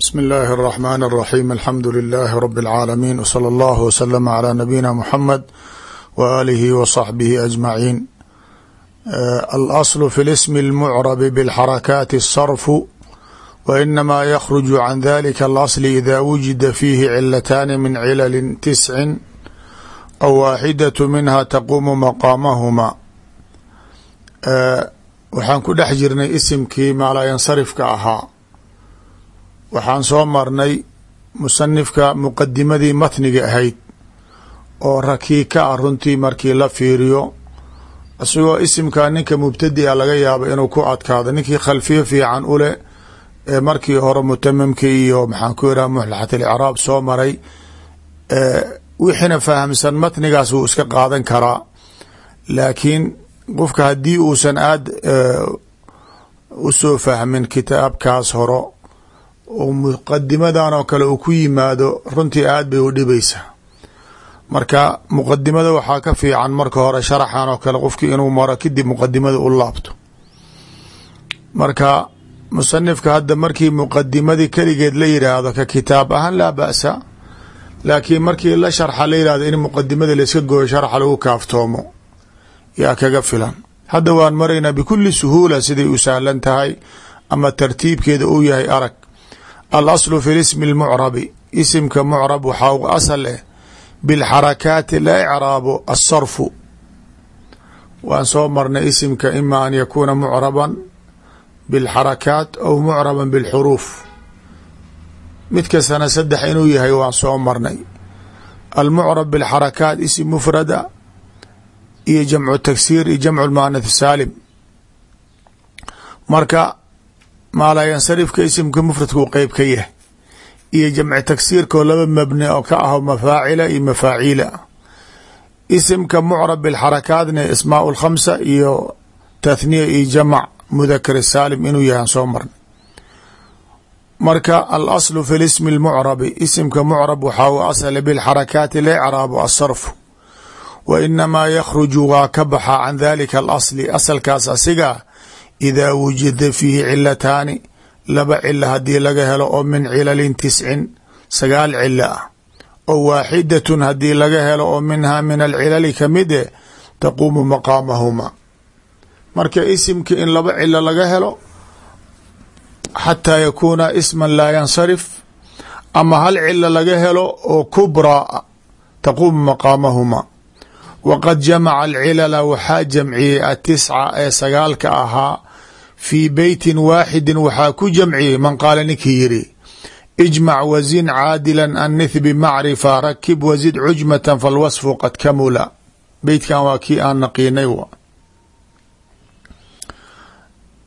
bsmi اllahi الرحmn الرaxيm alxamdu لilh rb العaalamiin wslى اllah wslm عlى nabiyina mxamed w alihi w صaxbihi aجmaciin alasl fi اlsm اlmucrab bاlxarakaati الsrfu wainama ykhrج can dalika اlasl ida wujida fiihi cilataani min cilal tisci aw waaxidaة minha taqumu maqaamahuma waxaan ku dhex jirnay isimkii maalayansarifka ahaa waxaan soo marnay musanifka muqadimadii matniga ahayd oo rakiika ah runtii markii la fiiriyo isagoo isimkaa ninka mubtadia laga yaabo inuu ku adkaado ninkii khalfiyo fiican uleh ee markii hore mutamamkii iyo maxaan ku yidhaha muxlaxat alicraab soo maray wixiina fahamsan matnigaas wuu iska qaadan karaa. Laakiin qofka haddii uusan aada u soo fahmin kitaabkaas horo oo muqadimadan oo kale uu ku yimaado runtii aad bay u dhibaysaa. Marka muqadimada waxaa ka fiican marka hore sharaxan oo kale qofkii inuu maro kadib muqadimada u laabto. Marka musanifka hadda markii muqadimadii keligeed la yidhaahdo ka kitaab ahaan laa ba'sa laakiin markii la sharxa la yidhahdo in muqadimada layska gooyo sharxa lagu kaaftoomo yaa kaga filan. Hadda waan maraynaa bikuli suhuula siday u sahlan tahay ama tartiibkeeda uu yahay arag alaslu fi lismi اlmucrabi isimka mucrab waxaa u asal eh bilxarakaati la icraabo asarfu waan soo marnay isimka ima an yakuuna mucraban bilxarakaat aw mucraban bilxuruuf mid kastana saddex inuu yahay waan soo marnay. Almucrab bilxarakaat isim mufrada iyo jamcu tagsiir iyo jamcu lmuanath saalim. Marka maalayansarifka isimka mufradkuu qeyb ka yahay. Iyo jamci tagsiirkoo laba mabni oo ka aho mafaacila iyo mafaaciila isimka mucrab bilxarakaatna ismaau lkhamsa iyo tathniya iyo jamac mudakar saalim inuu yahay aan soo marnay. Marka alaslu fi lismi lmucrabi isimka mucrab waxaa u asala bilxarakaati la icraabu asarfu wa inamaa yakhruju waa ka baxa can dalika alasli asalkaas asigaa idaa wujida fiihi cilataani laba cilo haddii laga helo oo min cilalin tiscin sagaal cilo ah oo waaxidatun haddii laga helo oo minhaa min alcilali ka mid e taquumu maqaamahuma marka isimka in laba cilo laga helo xataa yakuuna isman laa yansarif ama hal cilo laga helo oo kubraa taquumu maqaamahuma waqad jamaca alcilala waxaa jamciyey atisca ee sagaalka ahaa fii beytin waaxidin waxaa ku jamciyey man qaala ninkii yiri ijmac wazin caadila annith bimacrifa rakib wazid cujmata falwasfu qad kamula. Beytkan waa kii aan naqiinay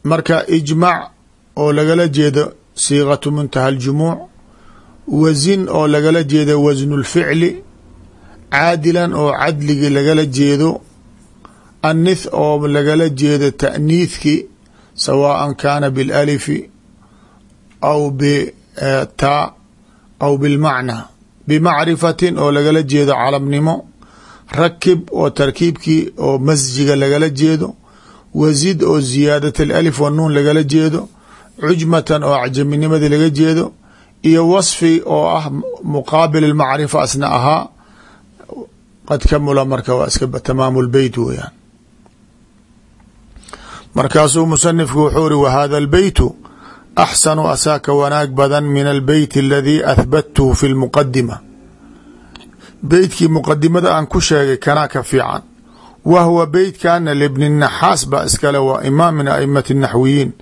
marka ijmac oo lagala jeedo siiqatu muntaha aljumuuc wazin oo lagala jeedo wasnu lficli caadilan oo cadligi lagala jeedo annith oo lagala jeedo ta'niithki sawaaءa kaana biاlalifi aw btaa aw bilmacnaa bimacrifatin oo lagala jeedo calabnimo rakib oo tarkiibkii oo masjiga lagala jeedo wazid oo ziyaadat alif wanuun lagala jeedo cujmatan oo acjaminimadii laga jeedo iyo wasfi oo ah muqaabil almacrifa asna ahaa qad kamula marka waa iska tamaamu lbeyt weyaan markaasuu musanifku wuxuu iri wahada albeytu axsanu asaaka wanaag badan min albeyt aladii ahbattuhu fi lmuqadima beytkii muqadimada aan ku sheegay kanaa ka fiican. Wa huwa beytkana libni naxaas baa iskale waa imaam min aimati naxwiyiin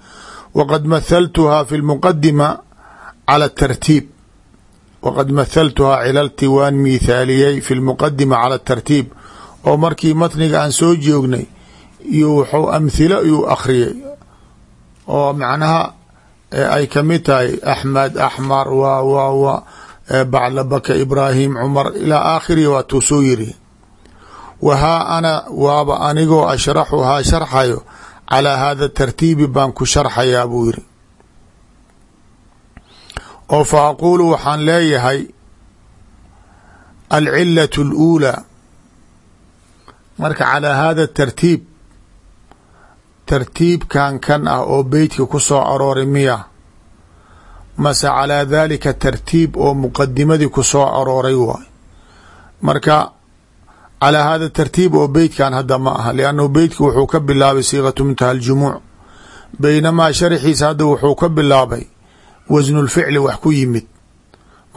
waqad mathaltuhaa fi lmuqadima cala tartiib waqad mathaltuhaa cilalti waan miithaaliyey fi lmuqadima cala tartiib oo markii matniga aan soo joognay iyo wuxuu amhilo iyuu akhriyay oo macnaha ay ka mid tahay axmed axmar waa waa waa baclabaka ibraahim cumar ilaa aakhirihi waatuu soo yiri. Wahaa ana waaba anigoo ashraxuhaa sharxayo calaa haada tartiibi baan ku sharxayaa buu yiri. Oo fa aquulu waxaan leeyahay alcilat اluulaa marka calaa hada tartiib tartiibkan kan ah oo beytka ku soo arooray miya. Mase calaa daalika tartiib oo muqadimadii ku soo arooray waay. Marka calaa hada tartiib oo beytkan hadda ma aha liannahu beytka wuxuu ka bilaabay siiqatu muntaha aljumuuc. Baynamaa sharxiisa hadda wuxuu ka bilaabay wasnulficli wax ku yimid.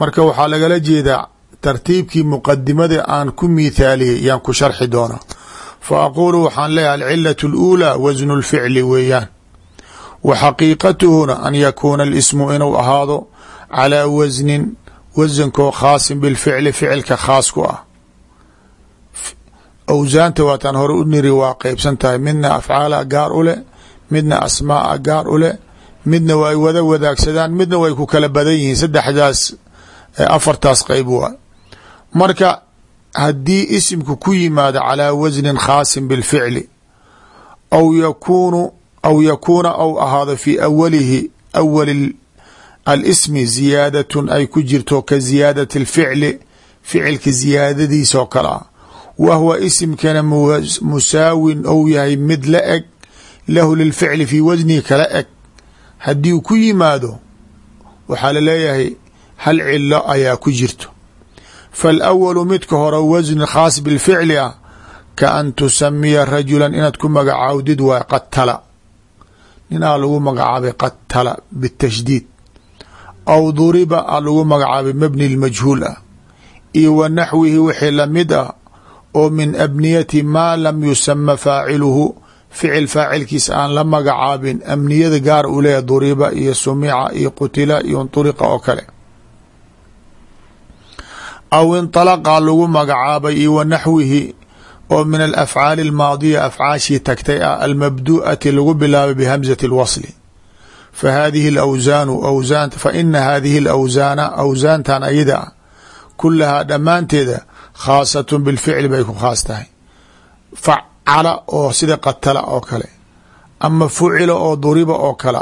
Marka waxaa lagala jeedaa tartiibkii muqadimadii aan ku miithaaliyey yaan ku sharxi doonaa fa aquulu waxaan leeyahay alcilatu اluulaa wasnu lficli weeyaan wa xaqiiqatuhuna an yakuuna alismu inuu ahaado calaa wasnin wasankoo khaasin bilficli ficilka khaas ku ah awsaanta waataan hore u niri waa qeybsan tahay midna afcaala gaar u leh midna asmaaa gaar u leh midna way wada wadaagsadaan midna way ku kala badan yihiin saddexdaas afartaas qeyb waa marka haddii isimku ku yimaado calaa wasnin khaasin bilficli aw yakunu aw yakuuna aw ahaado fii awalihi awali alismi ziyaadatun ay ku jirto ka ziyaadati alficli ficilka ziyaadadiisa oo kale ah wa huwa isimkana musaawin ou yahay mid la eg lahu lilficli fii wasnihi kala eg. Haddii uu ku yimaado waxaa la leeyahay hal cilo ayaa ku jirto faalawalu midka hore wasni khaas bilficli ah ka an tusamiya rajulan inaad ku magacaawdid waay qatala ninaa lagu magacaabay qatala bitashdiid aw duriba a lagu magacaabay mabni lmajhuul ah iyo wa naxwihi wixii la mid ah oo min abniyati maa lam yusama faaciluhu ficil faacilkiisa aan la magacaabin amniyada gaar u leeyahy duriba iyo sumica iyo qutila iyo nطuriqa oo kale aw inطalaqa lagu magacaabay iyo wa naxwihi oo min alafcaali almaadiya afcaashii tagtay ah almabdu'ati lagu bilaabay bihamzati اlwasli fa hadihi alawsaanu awsaan fa ina hadihi alawsaana awsaantan ayada ah kulahaa dhammaanteeda khaasatun bilficli bay ku khaas tahay facala oo sida qatala oo kale ama fucila oo duriba oo kale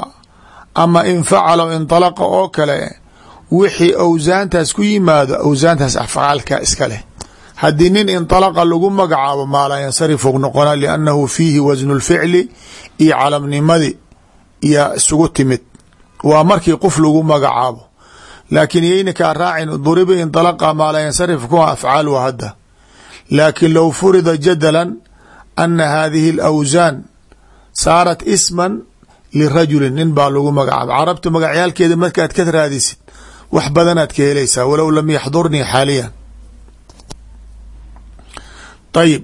ama infacala o inطalaqa oo kale wixii awsaantaas ku yimaado awsaantaas afcaalka iska leh. Haddii nin inطalaqa lagu magacaabo maalaa yansarif og noqona liannahu fiihi wasnu lficli iyo calamnimadii iyo isugu timid. Waa markii qof lagu magacaabo. Laakiin yayna kaa raacin duriba inطalaqa maalaa yansarif kuwa afcaal wa hadda. Laakiin low furida jadala ana hadihi alawsaan saarat isman lirajulin nin baa lagu magacaaba carabta magacyaalkeeda markaad ka raadisid wax badanaad ka helaysaa walow lam yaxdurnii xaaliyan. Ayib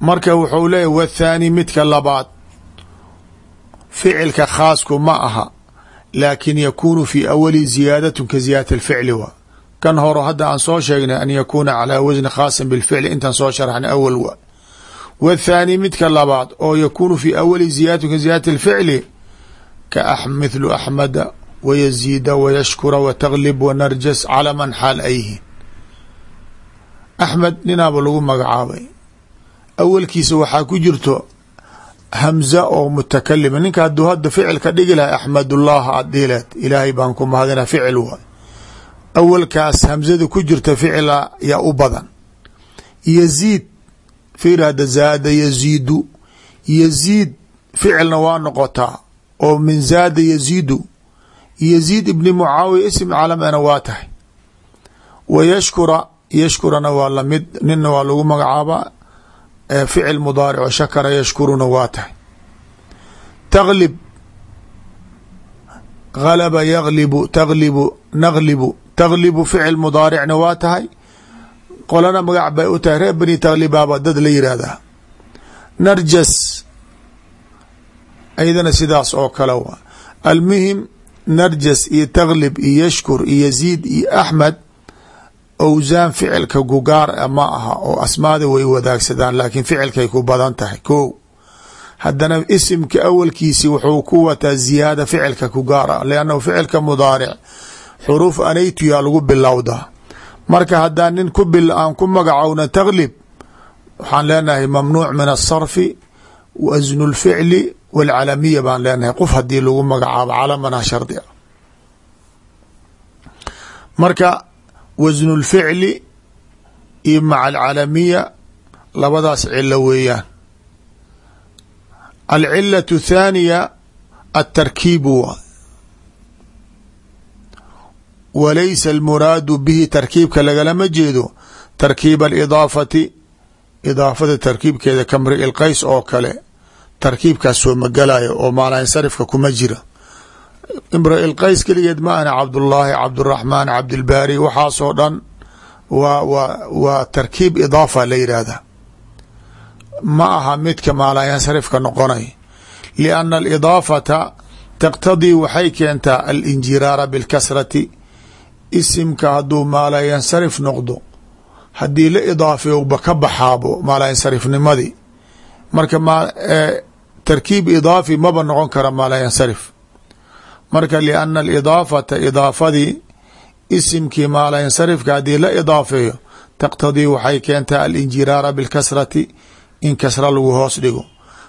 marka wuxuu leeyahy wathaani midka labaad. Ficilka khaasku ma aha laakin yakunu fi awali ziyaadatun ka ziyaadati alficli wa. Kan horo hadda aan soo sheegnay an yakuuna calaa wasni khaasin bilficli intaan soo sharxnay awal wa. Wthaani midka labaad oo yakunu fi awali ziyadati ka ziyadati اlficli ka mithlu axmada wayaziida wayashkura wataglib wanarjas calaman xaal ayyihiin axmed ninaaba lagu magacaabay awalkiisa waxaa ku jirto hamza oo mutakalima ninka hadduu hadda ficil ka dhigi lahay axmadullah aad dhihileed ilaahay baan ku mahadina ficil waay awalkaas hamzada ku jirta ficila yaa u badan yaziid fiir hadda zaada yaziidu yaziid ficilna waa noqotaa oo min zaada yaziidu yaziid ibni mucaawiya ism calamana waa tahay. Wa yashkura yashkurana waa la mid nina waa lagu magacaabaa ficil mudaaric oo shakara yashkuruna waa tahay. Taglib galaba yaglibu taglibu naglibu taglibu ficil mudaaricna waa tahay. Qolana magac bay u tahay reer beni taglibaaba dad la yihahdaa narjas aydana sidaas oo kale wa almuhim narjas iyo taglib iyo yashkur iyo yaziid iyo axmed awsaan ficilka gugaar ma aha oo asmaada way wadaagsadaan laakiin ficilkay ku badan tahay. Ko haddana isimka awalkiisi wuxuu ku wataa ziyaada ficilka kugaar ah liannahu ficilka mudaaric xuruuf anaytuyaa lagu bilowdaa marka haddaan nin ku aan ku magacowna taglib waxaan leenahay mamnuuc min asarfi wasnu lficli walcalamiya baan leenahay qof haddii lagu magacaabo calamana shardi a marka wasnu lficli iyo maca alcalamiya labadaas cilo weeyaan alcilaة thaaniya atarkiibu waa walaysa almuraadu bihi tarkiibka lagalama jeedo tarkiib alidaafati idaafada tarkiibkeeda kamri ilqays oo kale tarkiibkaas soo magalayo oo maalansarifka kuma jira. Imri ilqays keligeed ma ana cabdullaahi cabduraxmaan cabdilbaari waxaasoo dhan waa wa waa tarkiib idaafa la yidhaahda ma aha midka maalayansarifka noqonay. Lianna alidaafata taqtadii waxay keentaa alinjiraara bilkasrati. Isimka hadduu maalayansarif noqdo haddii la idaafeyoba ka baxaabo maalayansarifnimadii marka tarkiib idaafi maba noqon kara maalayansarif marka lianna alidaafata idaafadii isimkii maalayansarifka haddii la idaafeeyo taqtadii waxay keentaa alinjiraara bilkasrati in kasra lagu hoos dhigo.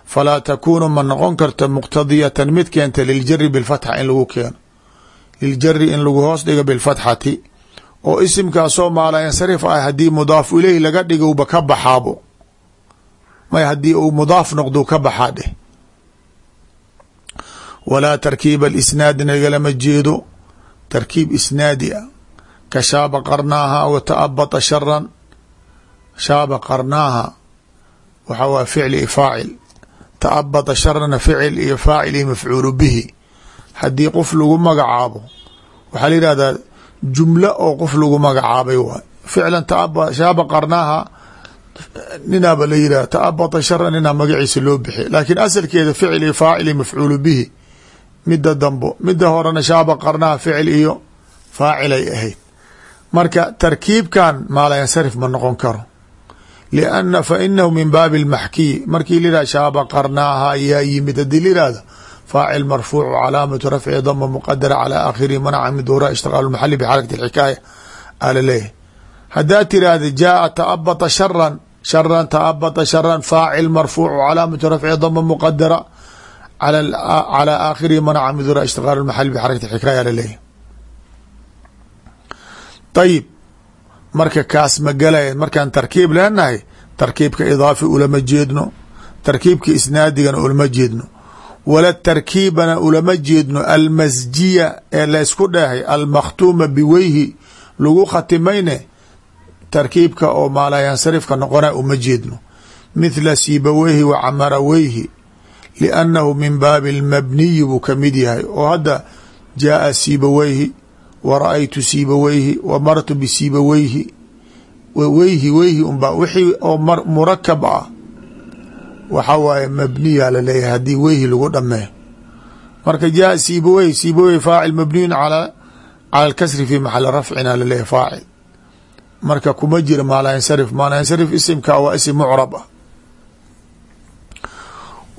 Falaa takuunu ma noqon karto muqtadiyatan mid keenta liljari bilfatxa in lagu keeno. Liljari in lagu hoos dhigo bilfatxati oo isimkaasoo maalayansarif ah haddii mudaaf ileyh laga dhigowba ka baxaabo. May haddii uu mudaaf noqdo ka baxaa dheh walaa tarkiiba alisnaadi nagalama jeedo. Tarkiib isnaadi a ka shaaba qarnaaha wa taabata sharan shaaba qarnaaha. Waxaa waa ficli i faacil. Taabata sharana ficil iyo faacil iyo mafcuulu bihi. Haddii qof lagu magacaabo waxaa la yihahdaa jumlo oo qof lagu magacaabay waay ficlan shaaba qarnaaha ninaaba la yihah taabata shara ninaa loo bixiy laakiin asalkeeda ficil iyo faacil iyo mafcuulu bihi midda dambo. Midda horena shaaba qarnaha ficil iyo faacilay ahayd. Marka tarkiibkan maalayansarif ma noqon karo. Lianna fa inahu min baabi almaxkiy markii layihah shaaba qarnaaha yaa yimid haddii layihahdo faacil marfuucu calaamatu rafci dama muqadara calaa aakhirihi manaca min duura ishtiqaalu maxali bixarakati alxikaaya ala leeyahy haddaad tiraahda jaaa taabata sharan sharan taabata sharan faacil marfuucu calaamatu rafci dama muqadara calى aakhirihi manaca min duura ishtiqaal maxali bxarakati xikaaya laleeyahy ayib marka kaas ma galaya markaan tarkiib leenahay tarkiibka idaafi ulama jeedno tarkiibka isnaadigana ulama jeedno wala tarkiibana ulama jeedno almasjiya ee laysku dheehay almakhtuuma biweyhi lagu khatimayne tarkiibka oo maalayansarifka noqona uma jeedno mithla siibaweyhi wa camaraweyhi liannahu min baabi almabniyi buu ka mid yahay oo hadda jaaa siibaweyhi wa ra'aytu siibaweyhi wa martu bisiibaweyhi weyhi weyhi unbaa wixii oo murakab ah waxa waaye mabniya la leeyahay haddii weyhi lagu dhameeyo marka jaaa siibaweyhi siibaweyhi faacil mabniyun calaa cala alkasri fi maxali rafcina laleeyahy faacil marka kuma jira maalayansarif maalayansarif isimka waa isim mucrab ah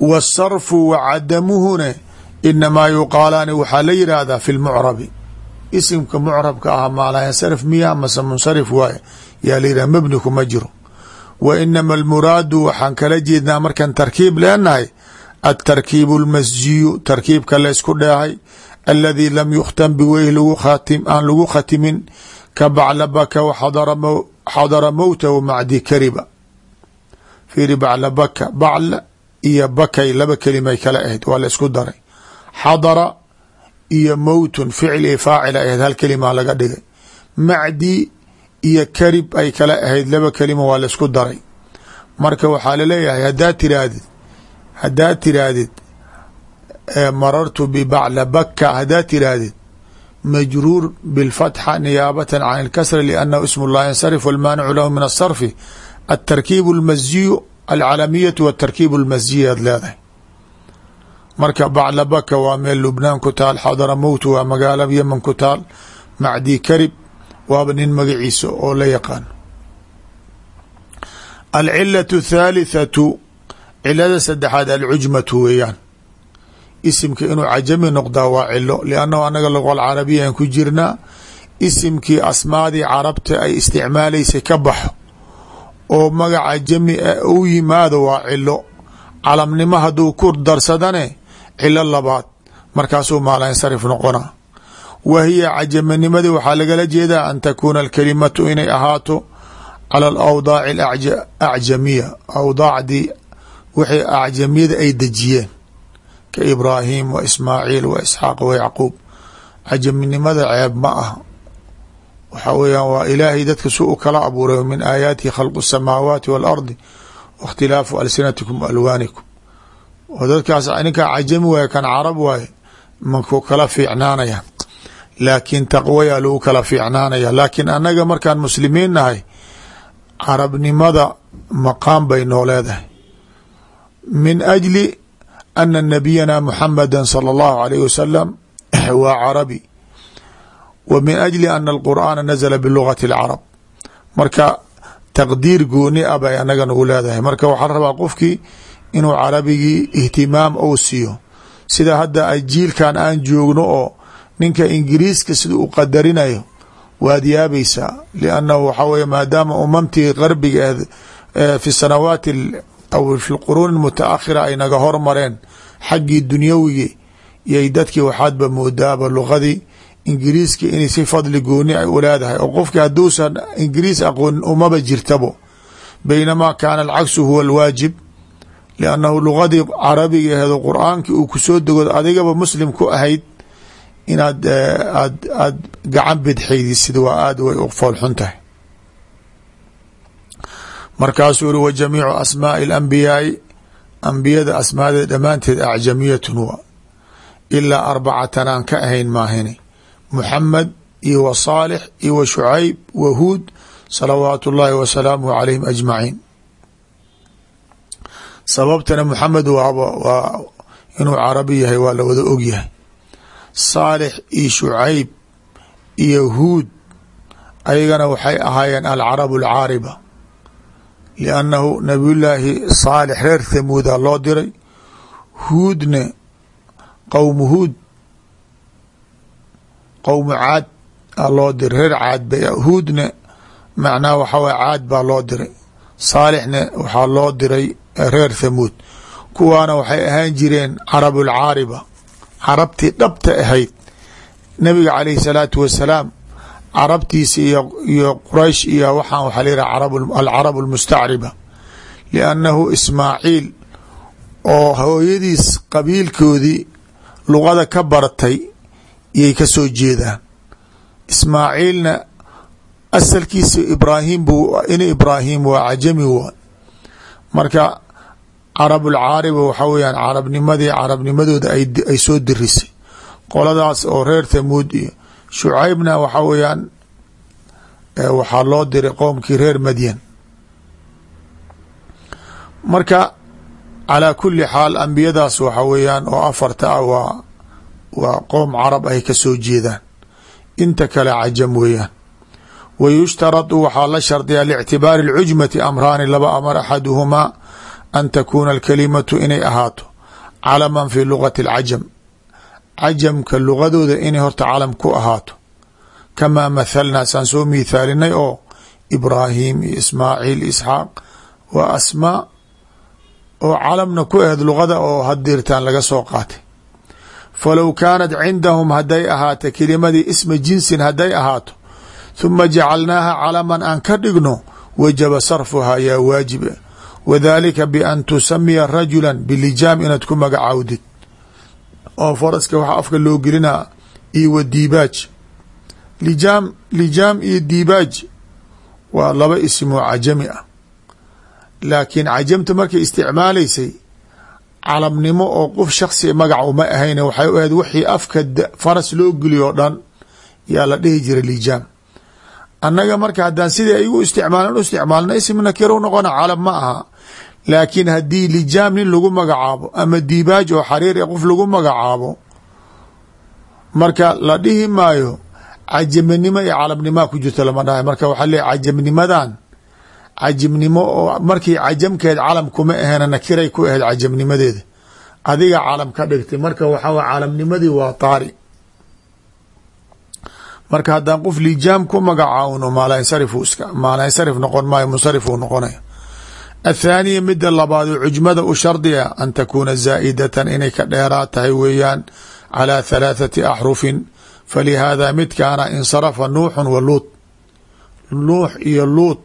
wاsarfu wa cadamuhuna inamaa yuqaalaani waxaa la yidhaahdaa fi lmucrabi isimka mucrabka ah maalayansarif miya mase munsarif waaye yaa la yidhah mebni kuma jiro wa inama almuraadu waxaan kala jeednaa markaan tarkiib leenahay atarkiibu اlmasjiyu tarkiibka laysku dheehay aladii lam yukhtam biweyh aan lagu khatimin ka baclabaka xadara mowtahu macdi kariba fiiri baclabaka bacl iyo bakay laba kelimay kala ahayd waa la isku daray. Xadara iyo mowtun ficil iyo faacil ay ahayd hal kelima laga dhigay. Macdi iyo karib ay kala ahayd laba kelima waa la isku daray. Marka waxaa la leeyahay haddaad tiraahdid haddaad tiraahdid marartu bibacla baka haddaad tiraahdid majruur bilfatxa niyaabatan can اlkasra liannahu ismu laa yansarif walmaanicu lahu min asarfi atarkiib اlmasjiyu alcalamiyatu watarkiib almasjiyi aad leedahay. Marka baclabaka waa meel lubnaan ku taal xadaramowt waa magaalo yeman ku taal macdii karib waaba nin magaciisa oo la yaqaano alcilatu athalithatu cilada saddexaad alcujmatu weeyaan. Isimka inuu cajami noqdaa waa cilo liannahu annaga loqol carabiya aan ku jirnaa isimkii asmaadii carabta ay isticmaalaysay ka baxo oo magaca jami u yimaado waa cilo calamnimo hadduu ku darsadane cilo labaad. Markaasuu maalansarif noqonaa wa hiya cajaminimadii waxaa lagala jeedaa an takuuna alkalimatu inay ahaato cala alawdaaci acjamiya. Awdaacdii wixii acjamiyada ay dejiyeen. Ka ibraahim wa ismaaciil wa isxaaq wa yacquub. Cajaminimada ceeb ma ah waxaa weyaan waa ilaahay dadka su u kala abuuray min aayaatihi khalqu الsamaawaati wاlardi waاkhtilaafu alsinatikum alwaanikum oo dadkaas ninkaa cajami waaye kan carab waaye maku kala fiicnaanaya laakiin taqwayaa lagu kala fiicnaanaya laakiin annaga markaan muslimiin nahay carabnimada maqaam bay noo leedahay min ajli ana nabiyana muxamada salى اllahu alayh wasalam waa carabi wa min ajli ana alqur'aana nazla bilugati اlcarab marka taqdiir gooni a bay anaga nagu leedahay. Marka waxaa la rabaa qofkii inuu carabigii ihtimaam ou siiyo. Sida hadda jiilkan aan joogno oo ninka ingiriiska sida u qadarinayo waad yaabaysaa liannahu waxaa weye maadaama umamtii qarbiga fi sanawaati aw fi lquruuni mutaakhira ay naga hormareen xaggii dunyawigi yay dadkii waxaadba moodaaba luqadii ingiriiska inay si fadli gooni ay u leedahay oo qofki hadduusan ingiriis aqoonin umaba jirtabo. Baynamaa kaana alcagsu huwa alwaajib liannahu luqadii carabiga aheedo qur'aankii uu ku soo degood adigaba muslim ku ahayd inaad aad aad gacan bidxaydisid waa aada way foolxun tahay. Markaasuu uri wa jamiicu asmaaءi اlambiyaai ambiyada asmaadeed dhammaanteed acjamiyatun wa ilaa arbacatan aan ka ahayn maahini muxamed iyo wa saalix iyo wa shucayb wa huud salawaatu اllahi wa salaamuhu calayhim ajmaciin sababtana muxamed waa inuu carabi yahay waa la wada og yahay. Saalix iyo shucayb iyo huud ayagana waxay ahaayeen alcarabu alcaariba liannahu nabiyullaahi saalix reer thamuuda loo diray. Huudna qowmu huud qowmu caad a loo diray. Reer caad bay huudna macnaha waxaa waye caad baa loo diray. Saalixna waxaa loo diray reer thamuud. Kuwaana waxay ahaan jireen carabulcaariba carabtii dhabta ahayd. Nabiga calayhi salaatu wasalaam carabtiisa iyo quraysh iyo waxaan waxaa layihaha alcarab almustacriba liannahu ismaaciil oo hooyadiis qabiilkoodii luqada ka baratay iyay ka soo jeedaan. Ismaaciilna asalkiisa ibraahim buu in ibraahim waa cajami waa marka carabulcaariba waxaa weyaan carabnimadii carabnimadooda ay soo dirisay. Qoladaas oo reer thamuud iyo shucaybna waxaa weyaan waxaa loo diray qoomkii reer madyan. Marka calaa kuli xaal ambiyadaas waxaa weeyaan oo afarta ah waa waa qoom carab ay ka soo jeedaan. Inta kale cajam weeyaan. Wa yushtaradu waxaa la shardiyaa lictibaari اlcujmati amraani laba amar axaduhumaa an takuuna alkalimatu inay ahaato calaman fi lugati اlcajam cajamka lugadooda inay horta calam ku ahaato. Kamaa mathalnaa saan soo miithaalinay oo ibraahim iyo ismaaciil isxaaq waa asmaa oo calamna ku aheed luqada oo hadirtaan laga soo qaatay falow kaanat cindahum hadday ahaato kelimadii isma jinsin hadday ahaato huma jacalnaaha calaman aan ka dhigno wajaba sarfuhaa yaa waajiba wadalika bian tusamiya rajula bilijaam inaad ku magacaawdid oo faraska waxaa afka loo gelinaa iyo wa diibaaj lijaam lijaam iyo diibaaj waa laba ismoo cajami ah laakiin cajamta markay isticmaalaysay calamnimo oo qof shaksi magac uma ahayn waxay u ahayd wixii afka faras loo geliyo dhan yaa la dhihi jiray lijaam. Annaga marka haddaan sidai ay u isticmaalan u isticmaalna ism nakiro noqona calam ma aha. Laakiin haddii lijaam nin lagu magacaabo ama diibaaj oo xariir ee qof lagu magacaabo marka la dhihi maayo cajamnimo iyo calamnimaa ku jirto lama dhahay. Marka waxaa leey cajamnimadan cajamnimo oo markii cajamkeed calam kuma aheena nakiray ku aheyd cajamnimadeeda adiga calam ka dhigtay. Marka waxaa way calamnimadii waa taari. Marka haddaan qof lijaam ku magacaawno maalansarif iska maalansarif noqon maayo munsarif uu noqonaya. Athaaniya mida labaad cujmada u shardiga an takuuna zaa'idatan inay ka dheeraa tahay weeyaan calaa halaathati axrufin falihaada midkaana insarafa nuuxun wa luut. Nuux iyo luut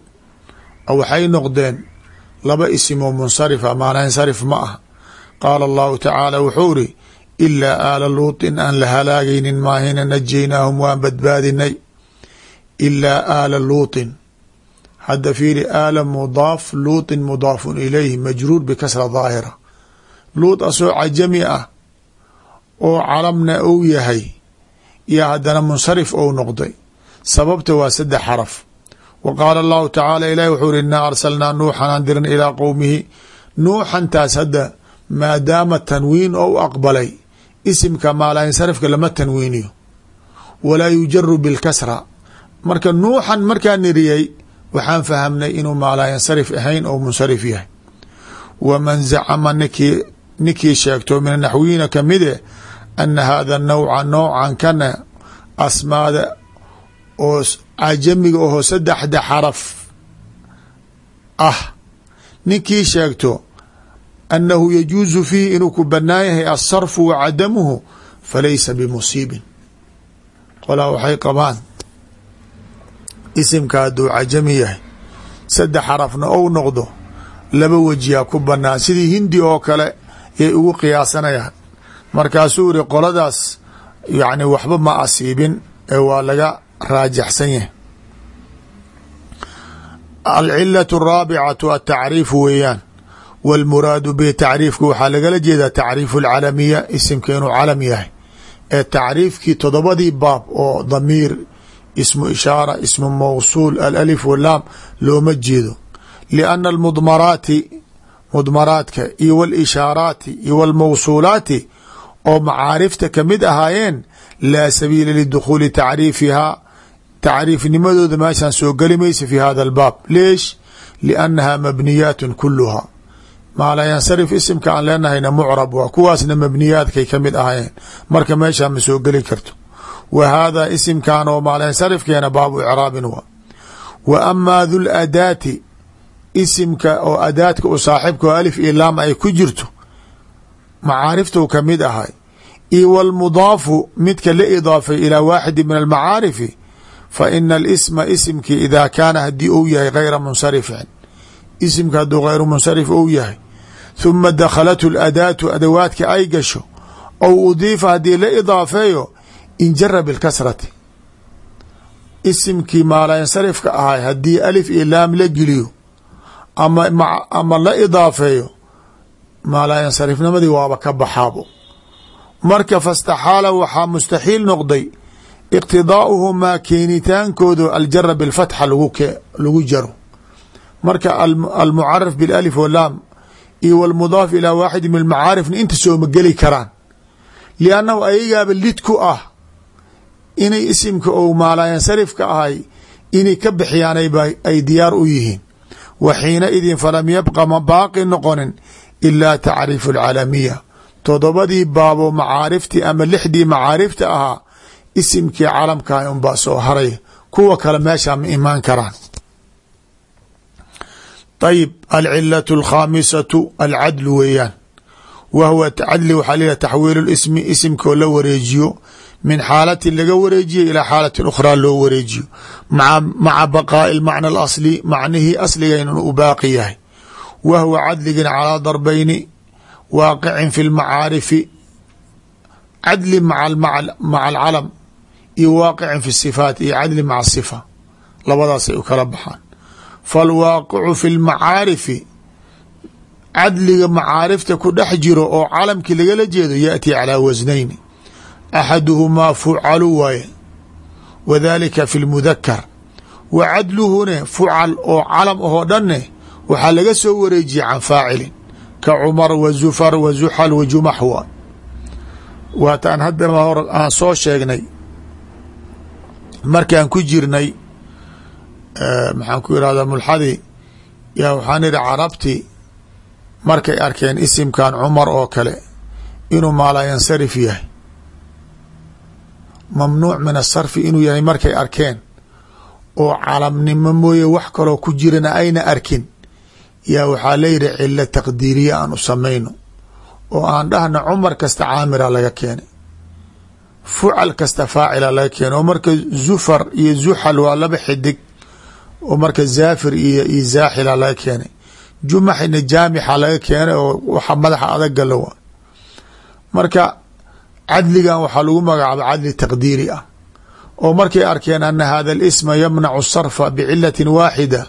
waxay noqdeen laba isimoo munsarifa maalansarif ma ah qaala allahu tacaala wuxuu iri ilaa aala luutin aan la halaagaynin maahina najaynaahum waan badbaadinay. Ilaa aala luuطin hadda fiiri aala mudaaf luuطin mudaafun ilayhi majruur bikasra daahira. Luut asoo cajami ah oo calamna ou yahay iyo haddana munsarif ou noqday. Sababta waa saddex xaraf wa qaala allahu tacaala ilahi wuxuu iri inaa arsalnaa nuuxan aan dirna ilaa qowmihi nuuxantaas hadda maadaama tanwiin ou aqbalay isimka maalayinsarifka lama tanwiiniyo. Walaa yujaru bilkasra. Marka nuuxan markaa niriyey waxaan fahamnay inuu maalayinsarif ahayn ou munsarif yahay. Waman zacama ninkii ninkii sheegto min anaxwiyiina kamide ana hada nawca noocan kana asmaada oo cajamiga oho saddexda xaraf. Ah ninkii sheegto annahu yajuusu fiihi inuu ku banaan yahay alsarfu wa cadamuhu falaysa bimusiibin. Qolaa waxay qabaan isimka hadduu cajami yahay saddex xarafna ou noqdo laba wejiyaa ku banaan sidii hindi oo kale yay ugu qiyaasanayaan. Markaasuu iri qoladaas yacni waxba ma asiibin ee waa laga raajaxsan yahay alcilaة الraabicatu atacriifu weeyaan wاlmuraadu bihi tacriifka waxaa lagala jeedaa tacriifu اlcalamiya isimka inuu calam yahay ee tacriifkii todobadii baab oo damiir ismu ishaara ismu mawsuul alalif walaam looma jeedo lianna almudmaraati mudmaraadka iyo wاlishaaraati iyo wاlmawsuulaati oo macaarifta kamid ahaayeen laa sabiila lidukhuuli tacriifihaa tacriifnimadooda meeshaan soo geli maysa fi hada albaab. Leesh liannaha mabniyaat kuluhaa maala yansarif isimka aan leenahayna mucrab waa. Kuwaasna mabniyaadkay ka mid ahaayeen. Marka meeshaa ma soo geli karto. Wa haadaa isimkan oo maalayansarifkeena baabu icraabin wa wa amaa du ladaati isimka oo adaadka u saaxibka alif iyo laam ay ku jirto macaariftuu ka mid ahay. Io wاlmudaafu midka la idaafay ilaa waaxidi min almacaarifi fa ina alisma isimkii idaa kaana haddii uu yahay gayra munsarifin isimka hadduu gayru munsarif ou yahay huma dakhalathu ladaatu adawaadka ay gasho ou udiifa haddii la idaafeeyo injara bilkasrati isimkii maalayansarifka ahay haddii alif iyo laam la geliyo ama ama la idaafeeyo maalayansarifnimadii waaba ka baxaabo marka fastaxaala waxaa mustaxiil noqday iqtidaauhumaa keenitaankoodu aljara bilfatxa lagu jaro. Marka almucaraf bilalif walaam iyo walmudaaf ilaa waaxidi min almacaarifna inta sooma geli karaan. Liannahu ayagaaba lid ku ah inay isimka ou maalayansarifka ahay inay ka bixiyaan ay diyaar u yihiin. Wa xiina idin falam yabqa ma baaqi noqonin ilaa tacriifu alcalamiya todobadii baabo macaariftii ama lixdii macaarifta ahaa isimkii calamkaah unbaa soo haray kuwa kale meeshaa ma imaan karaan. Ayib alcilaة alkhaamisatu alcadlu weeyaan. Wa huwa cadli waxaa la taxwiilu lismi isimkoo la wareejiyo min xaalatin laga wareejiyo ilaa xaalatin ukhraa loo wareejiyo. Maca baqaa'i lmacna alasli macnihii asliga inuu u baaqi yahay. Wa huwa cadligin calaa darbayni waaqicin fi lmacaarifi cadli maca alcalam iyo waaqicin fi sifaat iyo cadli maca sifa. Labadaasay u kala baxaan. Falwaaqicu fi lmacaarifi cadliga macaarifta ku dhex jiro oo calamkii lagala jeedo yaأti calىa wasnayni axaduhumaa fucalu waaye. Wadalika fi lmudakar wa cadluhune fucal oo calam ahoo dhanne waxaa laga soo wareejiyey can faacilin. Ka cumar wa zufar wa zuxal wa jumax waa. Waataan haddana hor aan soo sheegnay markaan ku jirnay maxaan ku irahdaa mulxadii yaa waxaan idhi carabti markay arkeen isimkan cumar oo kale inuu maalaa yansarif yahay. Mamnuuc min asarfi inuu yahay markay arkeen. Oo calamnimo mooye wax kaloo ku jirana ayna arkin. Yaa waxaa layidhi cilo taqdiiriya aan u samayno oo aan dhahna cumar kasta caamira laga keenay fucal kasta faacila laga keenay oo marka zufar iyo zuxal waa laba xidig oo marka zaafir iyo iyo zaaxila laga keenay jumaxina jaamixa laga keenay oo waxa madaxa adagala wa marka cadligan waxaa lagu magacaaba cadli taqdiiri ah oo markay arkeen ana hada اlisma yamnacu sarfa bicilatin waaxida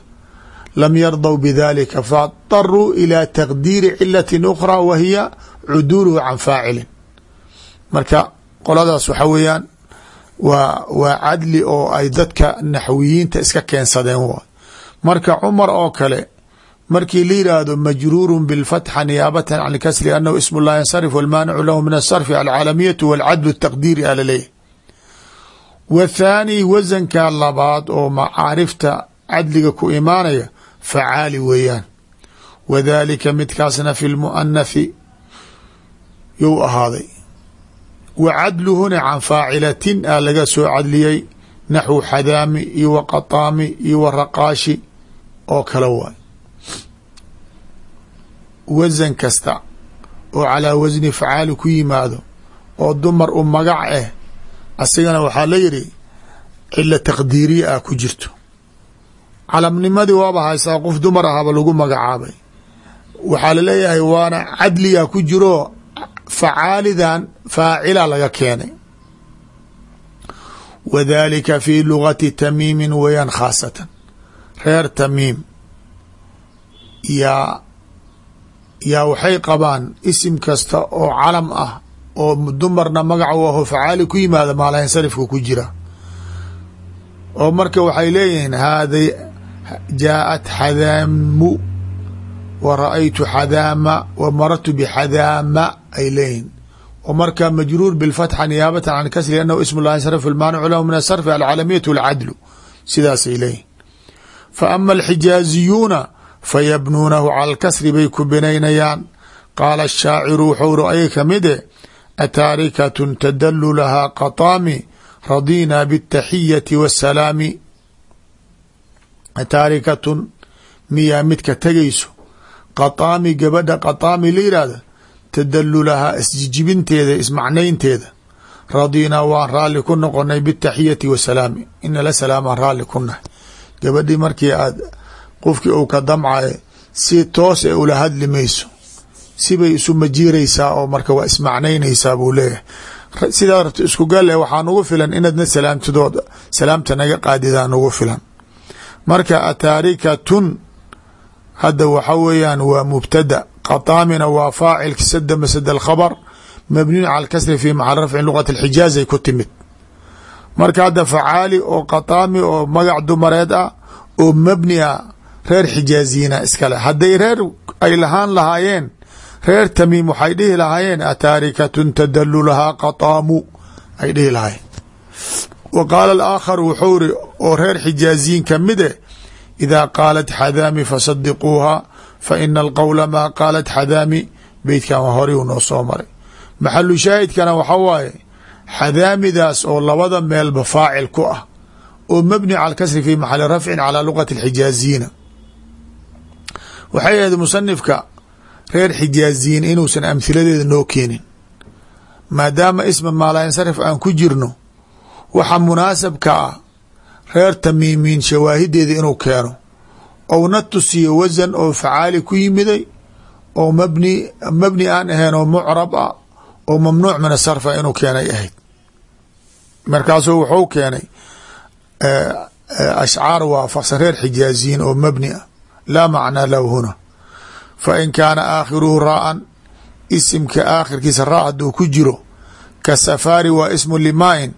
lam yardaw bidalika faاضطaruu ilى taqdiiri cilati أkhra wa hiya cuduuluhu can faacilin marka qoladaas waxa weeyaan waa waa cadli oo ay dadka naxwiyiinta iska keensadeen waay marka cumar oo kale markii la yidhaahdo majruuru bilfatxa niyaabatan can kasri anahu ismu laa yansarif walmaanicu lahu min asarfi alcaalamiyatu walcadlu taqdiiri a laleeyahy wathaani wasanka labaad oo macaarifta cadliga ku imaanaya facaali weeyaan. Wadalika midkaasna fi lmuanathi yu ahaaday wa cadluhuna can faacilatin a laga soo cadliyey naxwu xadaami iyo wa qataami iyo wa raqaashi oo kale waay wasan kasta oo calaa wasni facaali ku yimaado oo dumar u magac ah asigana waxaa la yidhi cila taqdiiriya ah ku jirto calamnimadii waaba haysaa qof dumar ahaba lagu magacaabay waxaa la leeyahay waana cadliga ku jiro facaalidan faacila laga keenay wadalika fi lugati tamiimin weeyaan khaasatan reer tamiim yaa yaa waxay qabaan isim kasta oo calam ah oo dumarna magac u aho facaali ku yimaada maalahinsarifka ku jira oo marka waxay leeyihiin hada jaaءat xadaamu wa ra'aytu xadaama wa marartu bixadaama ay leeyihiin o marka majruur bilfatxa niyaabatan can kasri anahu ism lah sarf ilmaanicu lahu min asarfi alcalamiyat alcadlu sidaasay leeyihiin fa ama alxijaaziyuuna fayabnuunahu cala alkasri bay ku binaynayaan. Qaala ashaaciru wuxuu ri ayay ka mid e? Ataarikatun tadalu lahaa qataami radiinaa bاtaxiyati wasalaami ataarikatun miyaa midka tegayso? Qataami gabadha qataami la yihahda tadalu lahaa isjijibinteeda ismacnaynteeda. Radinaa waan raalli ku noqonay bitaxiyati wasalaami ina la salaamaan raalli ku nahay gabadhii markii aad qofkii uu ka damcayo si toos e ula hadli mayso sibay isu majiiraysaa oo marka waa ismacnaynaysaa buu leeyahay. Sidaa rabta isku gal waxaa nugu filan inaadna salaamtadood salaamta naga qaadidaa nugu filan. Marka ataarikatun hadda waxa weeyaan waa mubtada. Qataamina waa faacilka sada masad alkhabr mabniun cala kasri fi maxal rafcin lugat alxijaaz ay ku timid. Marka hadda facaali oo qataami oo magac dumareed ah oo mabni a reer xijaaziyiina iskale. Hadday reer ay lahaan lahaayeen reer tamiim waxay dhihi lahaayeen ataarikatun tadalu lahaa qataamu ay dhihi lahaayeen. Wa qaala alaakhar wuxuu iri oo reer xijaaziyiin ka mid eh idaa qaalat xadaami fasadiquuha fa ina alqowla maa qaalat xadaami beytkan waa horay u noo soo maray maxalu shaahidkana waxa waaye xadaamidaas oo labada meelba faacil ku ah oo mabni cala kasri fi maxali rafcin calaa luqati alxijaaziyiina waxay ahayd musanifka reer xijaaziyiin inuusan amhiladeeda noo keenin maadaama isma maalansarif aan ku jirno waxa munaasabka ah reer tamiimiin shawaahideeda inuu keeno. Ouna tusiyo wasan oo facaali ku yimiday oo mabni mabni aan ahayn oo mucrab ah oo mamnuuc min asarfa inuu keenay ahayd. Markaasuu wuxuu keenay ashcaar waafaqsan reer xijaaziyiin oo mabni ah. Laa macnaa lahu huna. Fa in kaana aakhiruhu raa'an isimka aakhirkiisa raa hadduu ku jiro ka safaari waa ismu limaain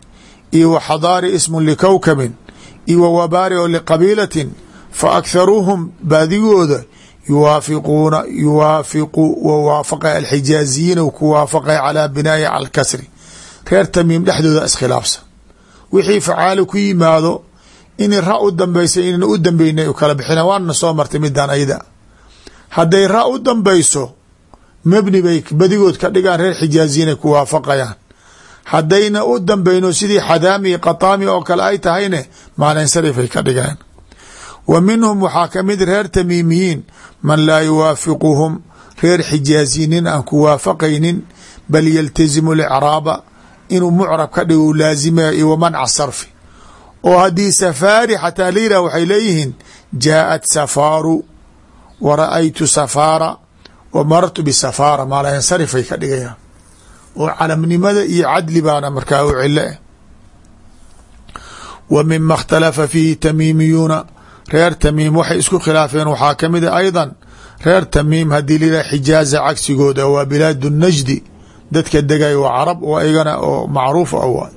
iyo wa xadaari ismu likowkabin iyo wa wabaari oo liqabiilatin fa akharuuhum baadigooda yuwaafiquuna yuwaafiqu wa waafaqa alxijaaziyiina ku waafaqay calaa binaayi cala reer tamiim dhexdooda iskhilaafsan wixii facaali ku yimaado inay ra u dambaysa inayna u dambeynay u kala bixina waana soo martay midaan ayda hadday ra u dambayso mabni bay badigood ka dhigaan reer xijaaziyiinay ku waafaqayaan haddayna u dambeyno sidii xadaami qataami oo kale ay tahayne maalinsarifay ka dhigeen. Wa minhum waxaa ka mid reer tamiimiyiin man laa yuwaafiquhum reer xijaaziyin nin aan ku waafaqaynin bal yaltazimu licraaba inuu mucrab ka dhigo laazimaya iyo sarfi. Oo haddii safaari xataa layirah waxay leeyihiin jaaءat safaaru wa ra'aytu safaara wa marartu bisafaara maalansarifay ka dhigayaan oo calamnimada iyo cadli baana markaa u cilo eh wa mima اkhtalafa fiihi tamiimiyuuna reer tamiim waxay isku khilaafeen waxaa ka mid a ayضa reer tamiim haddii lilah xijaaza cagsigooda waa bilaadu najdi dadka degay waa carab oo igana oo macruuf a waay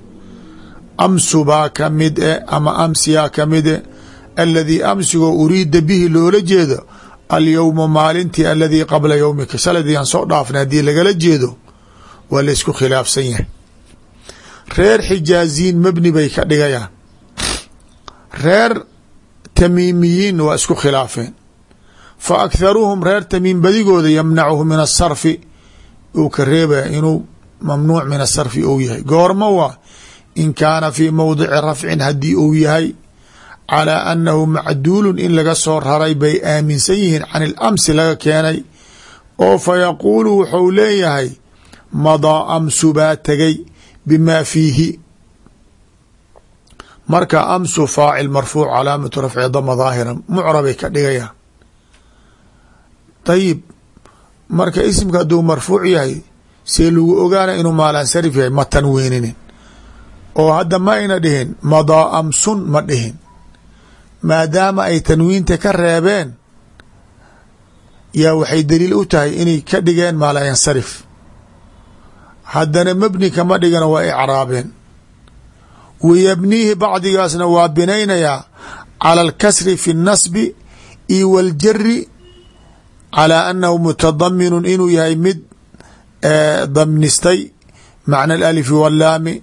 amsu baa ka mid e ama amsiyaa ka mid e aladii amsigoo uriida bihi loola jeedo alyowmu maalintii aladii qabla yowmika shaladii aan soo dhaafnay haddii lagala jeedo waa la isku khilaafsan yahay. Reer xijaaziyiin mebni bay ka dhigayaan. Reer tamiimiyiin waa isku khilaafeen. Fa akharuhum reer tamiim badigooda yamnacuhu min asarfi uu ka reebaya inuu mamnuuc min asarfi ou yahay. Goorma waa in kaana fii mowdici rafcin haddii uu yahay calaa annahu macduulun in laga soo raray bay aaminsan yihiin can ilamsi laga keenay. Oo fa yaquulu wuxuu leeyahay madaa amsu baa tegay bimaa fiihi marka amsu faacil marfuuc calaamatu rafci dama daahira mucrabay ka dhigayaan ayib marka isimka hadduu marfuuc yahay see lagu ogaana inuu maalansarif yahay ma tanwiininin oo hadda ma ayna dhihin madaa amsun ma dhihin maadaama ay tanwiinta ka reebeen yaa waxay daliil u tahay inay ka dhigeen maalaa yansarif haddana mebni kama dhigana waa icraabeen wayabniihi bacdigaasna waa binaynayaa cala alkasri fi اnnasbi io waljari calaa annahu mutadaminun inuu yahay mid damnistay. Macna alalifi wallaami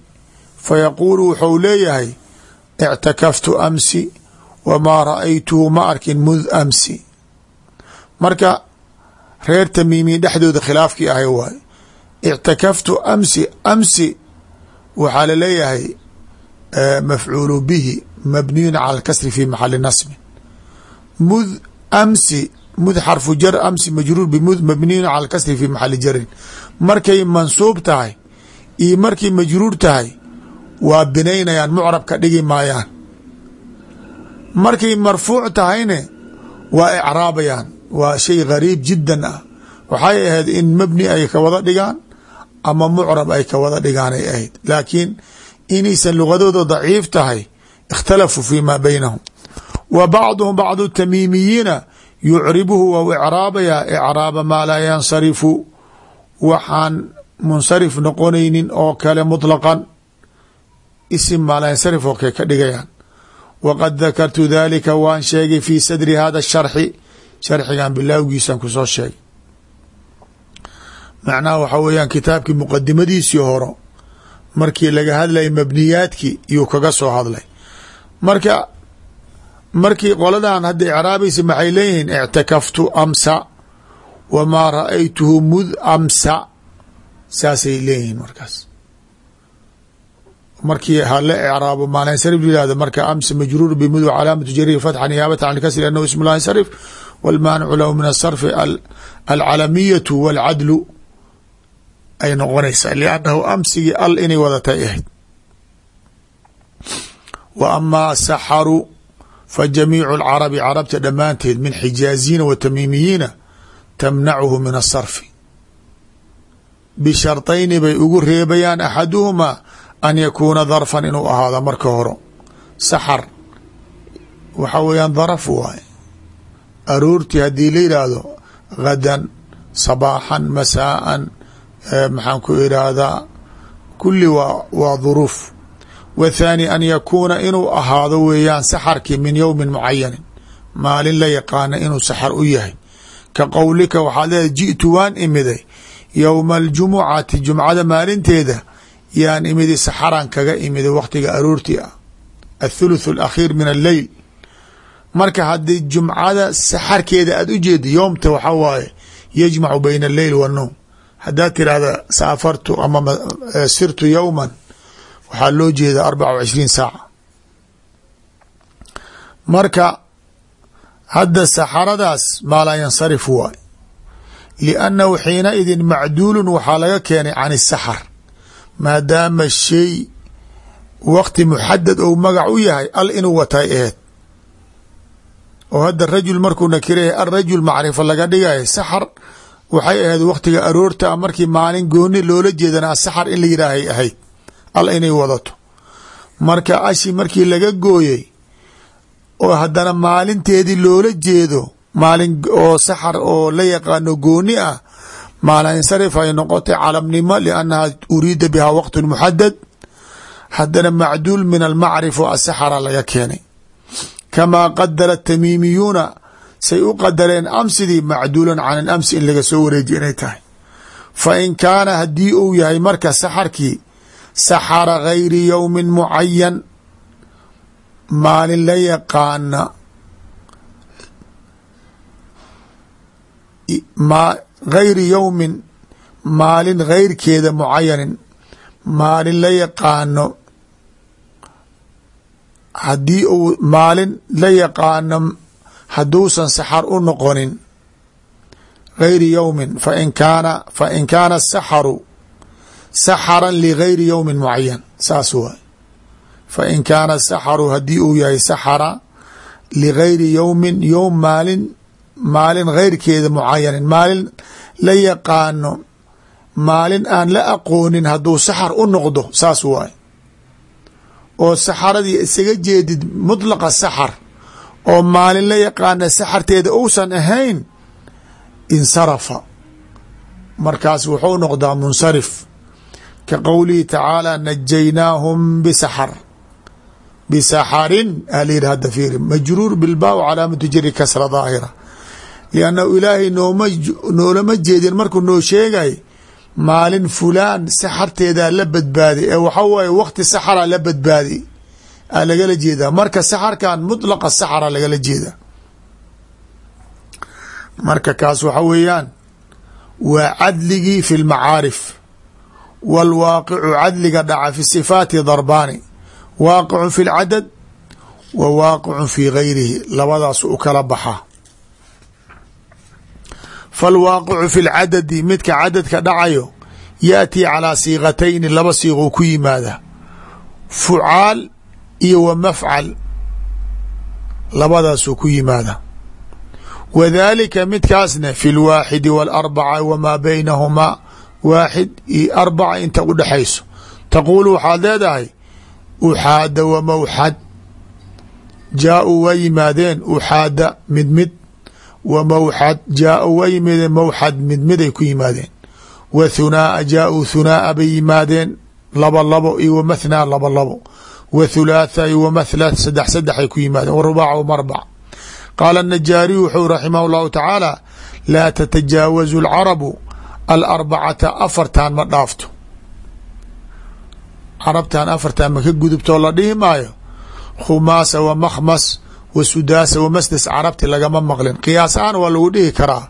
fayaquulu wuxuu leeyahay ictakaftu amsi wamaa ra'aytuhu ma arkin mud amsi. Marka reer tamiimiin dhexdooda khilaafkii ahay waay ictakaftu amsi amsi waxaa la leeyahay mafcuulu bihi mabniyun cala alkasri fi maxali nasbin mud amsi mud xarfu jar amsi majruur bimud mabniyun cala alkasri fi maxali jarin markay mansuub tahay iyo markay majruur tahay waa binaynayaan mucrab ka dhigi maayaan markay marfuuc tahayne waa icraabayaan waa shay gariib jiddan ah waxay ahayd in mabni ay ka wada dhigaan ama mucrab ay ka wada dhigaan ay ahayd. Laakiin inaysan lugadooda daciif tahay ikhtalafuu fi ma baynahum. Wa bacduhum bacdu tamiimiyiina yucribuhu waa icraabayaa icraaba maa laa yansarifu. Waxaan munsarif noqonaynin oo kale muطlaqan isim maa laa yansarif oo kale ka dhigayaan. Waqad dakartu dalika waan sheegay fi sadri hada sharxi. Sharxigan bilaawgiisan ku soo sheegay macnaha waxaa weeyaan kitaabkii muqadimadiisii horo markii laga hadlayay mabniyaadkii iyuu kaga soo hadlay. Marka markii qoladan hadda icraabaysa maxay leeyihiin ictakaftu amsa wamaa ra'aytuhu mud amsa saasay leeyihiin markaas. Markii hala icraabo maalansarif yihahdo marka amsa majruur bimud calaamatu jariir fatxa niyaabata can kasri annahu ismu la yansarif wاlmaanicu lahu min asarfi alcalamiyatu wاlcadlu ay noqonaysaa. liannahu amsigii al inay wadatay ahayd wa amaa saxaru fa jamiicu alcarabi carabta dhammaanteed min xijaaziyiina wa tamiimiyiina tamnacuhu min asarfi bisharطayni bay ugu reebayaan axaduhumaa an yakuuna darfan inuu ahaado marka horo saxar waxa weeyaan daraf waaye aroortii haddii la yidhaahdo gadan sabaaxan masaaan maxaan ku irahdaa kulli waa waa duruuf. Wathaani an yakuuna inuu ahaado weeyaan saxarkii min yowmin mucayanin maalin la yaqaana inuu saxar u yahay. Ka qowlika waxaad leedahay ji'tu waan imiday. Yowma aljumucati jumcada maalinteeda yaan imidi saxaraan kaga imiday wakhtiga aroortii ah. Athuluth alakhiir min alleyl marka haddii jumcada saxarkeeda aad u jeeda yoomta waxaa waaye yajmacu bayna alleyl wannowm haddaad tirahda saafartu ama sirtu yowman waxaa loo jeeda arbaca wa cishriin saaca marka hadda saxaradaas maa laa yansarif waay. Liannahu xiina idin macduulun waxaa laga keenay can isaxar maadaama shay wakti muxadad ou magac u yahay al inuu watay aheed oo hadda rajul markuu nakiraya alrajul macrifo laga dhigayo saxar waxay ahayd wakhtiga aroorta markii maalin gooni loola jeedana asaxar in la yidhaahay ahayd. Al inay wadato. Marka ashi markii laga gooyey oo haddana maalinteedii loola jeedo maalin oo saxar oo la yaqaano gooni ah maalinsarif ay noqotay calamnimo liannaha uriida biha waqt muxadad haddana macduul min almacrif asaxara laga keenay. Kamaa qadara tamiimiyuuna say u qadareen amsidii macduulan can alamsi in laga soo wareejiy inay tahay. Fa in kaana haddii uu yahay marka saxarkii saxara gayri yowmin mucayan maalin la yaqaana gayri yowmin maalin gayrkeeda mucayanin maalin la yaqaano haddii uu maalin la yaqaano hadduusan saxar u noqonin gayri yowmin fain kaana fain kaana asaxaru saxaran ligayri yowmin mucayan saas waay. Fain kaana asaxaru haddii uu yahay saxara ligayri yowmin yowm maalin maalin gayrkeeda mucayanin maalin la yaqaano maalin aan la aqoonin hadduu saxar u noqdo saas waay. Oo saxaradii isaga jeedid mutlaqa saxar oo maalin la yaqaana saxarteeda uusan ahayn insarafa. Markaas wuxuu noqdaa munsarif. Ka qowlihi tacaala najaynaahum bisaxar. Bisaxarin alayidhi hadda fiiri majruur bilbaa calaamatu jari kasra daahira. Liannahu ilaahay nooma noolama jeedin markuu noo sheegay maalin fulaan saxarteedaa la badbaaday ee waxa waaye wakti saxara la badbaaday aa lagala jeedaa. Marka saxarkan mutlaqa saxara lagala jeedaa. Marka kaas waxa weeyaan waa cadligii fi lmacaarif. Wاlwaaqicu cadliga dhaca fi sifaati darbaani. Waaqicu fi اlcadad wa waaqicu fi gayrihi. Labadaas u kala baxa. Falwaaqicu fi lcadadi midka cadadka dhacayo yaatii calaa siiqatayni laba siiqou ku yimaada. Fucaal iyo wa mafcal labadaasuu ku yimaada. Wadaalika midkaasna fi lwaaxidi waalarbaca wamaa baynahumaa waaxid iyo arbaca inta u dhexayso taquulu waxaad leedahay uxaada wa mawxad. Jaa-u waa yimaadeen uxaada mid mid wa mawxad. Jaa-u waa yimaadeen mawxad mid mid ay ku yimaadeen. Wa thunaaa jaa-u thunaaa bay yimaadeen laba labo iyo wa mathnaa laba labo wa thulaatha iyo wa mathla saddex saddex ay ku yimaadeen wa rubaac wa marbac qaala anajaariyu wuxuu raximah llahu tacaala laa tatajaawazu alcarabu alarbacata afartan ma dhaafto carabtan afartan ma ka gudubtoo la dhihi maayo khumaasa wa makhmas wa sudaasa wa masdas carabti lagama maqlin qiyaas ahaan waa lagu dhihi karaa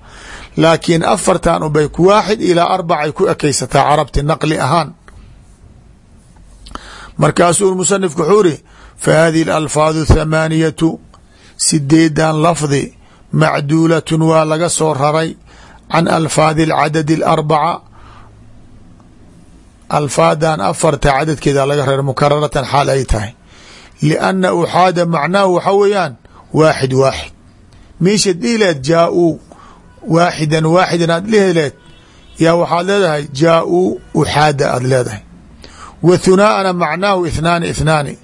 laakiin afartan ubay waaxid ilaa arbacay ku ekaysataa carabti naqli ahaan markaasuu musanifku wuxuu iri fa hadihi alalfaadu thamaaniyatu sideedan lafdi macduulatun waa laga soo raray can alfaadi alcadadi alarbaca. Alfaadan afarta cadadkeeda laga reeray mukararatan xaal ay tahay. Lianna uxaada macnaahu waxa weeyaan waaxid waaxid. Meeshaad dhihi lehed jaa-uu waaxidan waaxidan aad dhihi lehed yaa waxaad leedahay jaa-uu uxaada aad leedahay wa thunaa'ana macnaahu ithnaani ithnaani.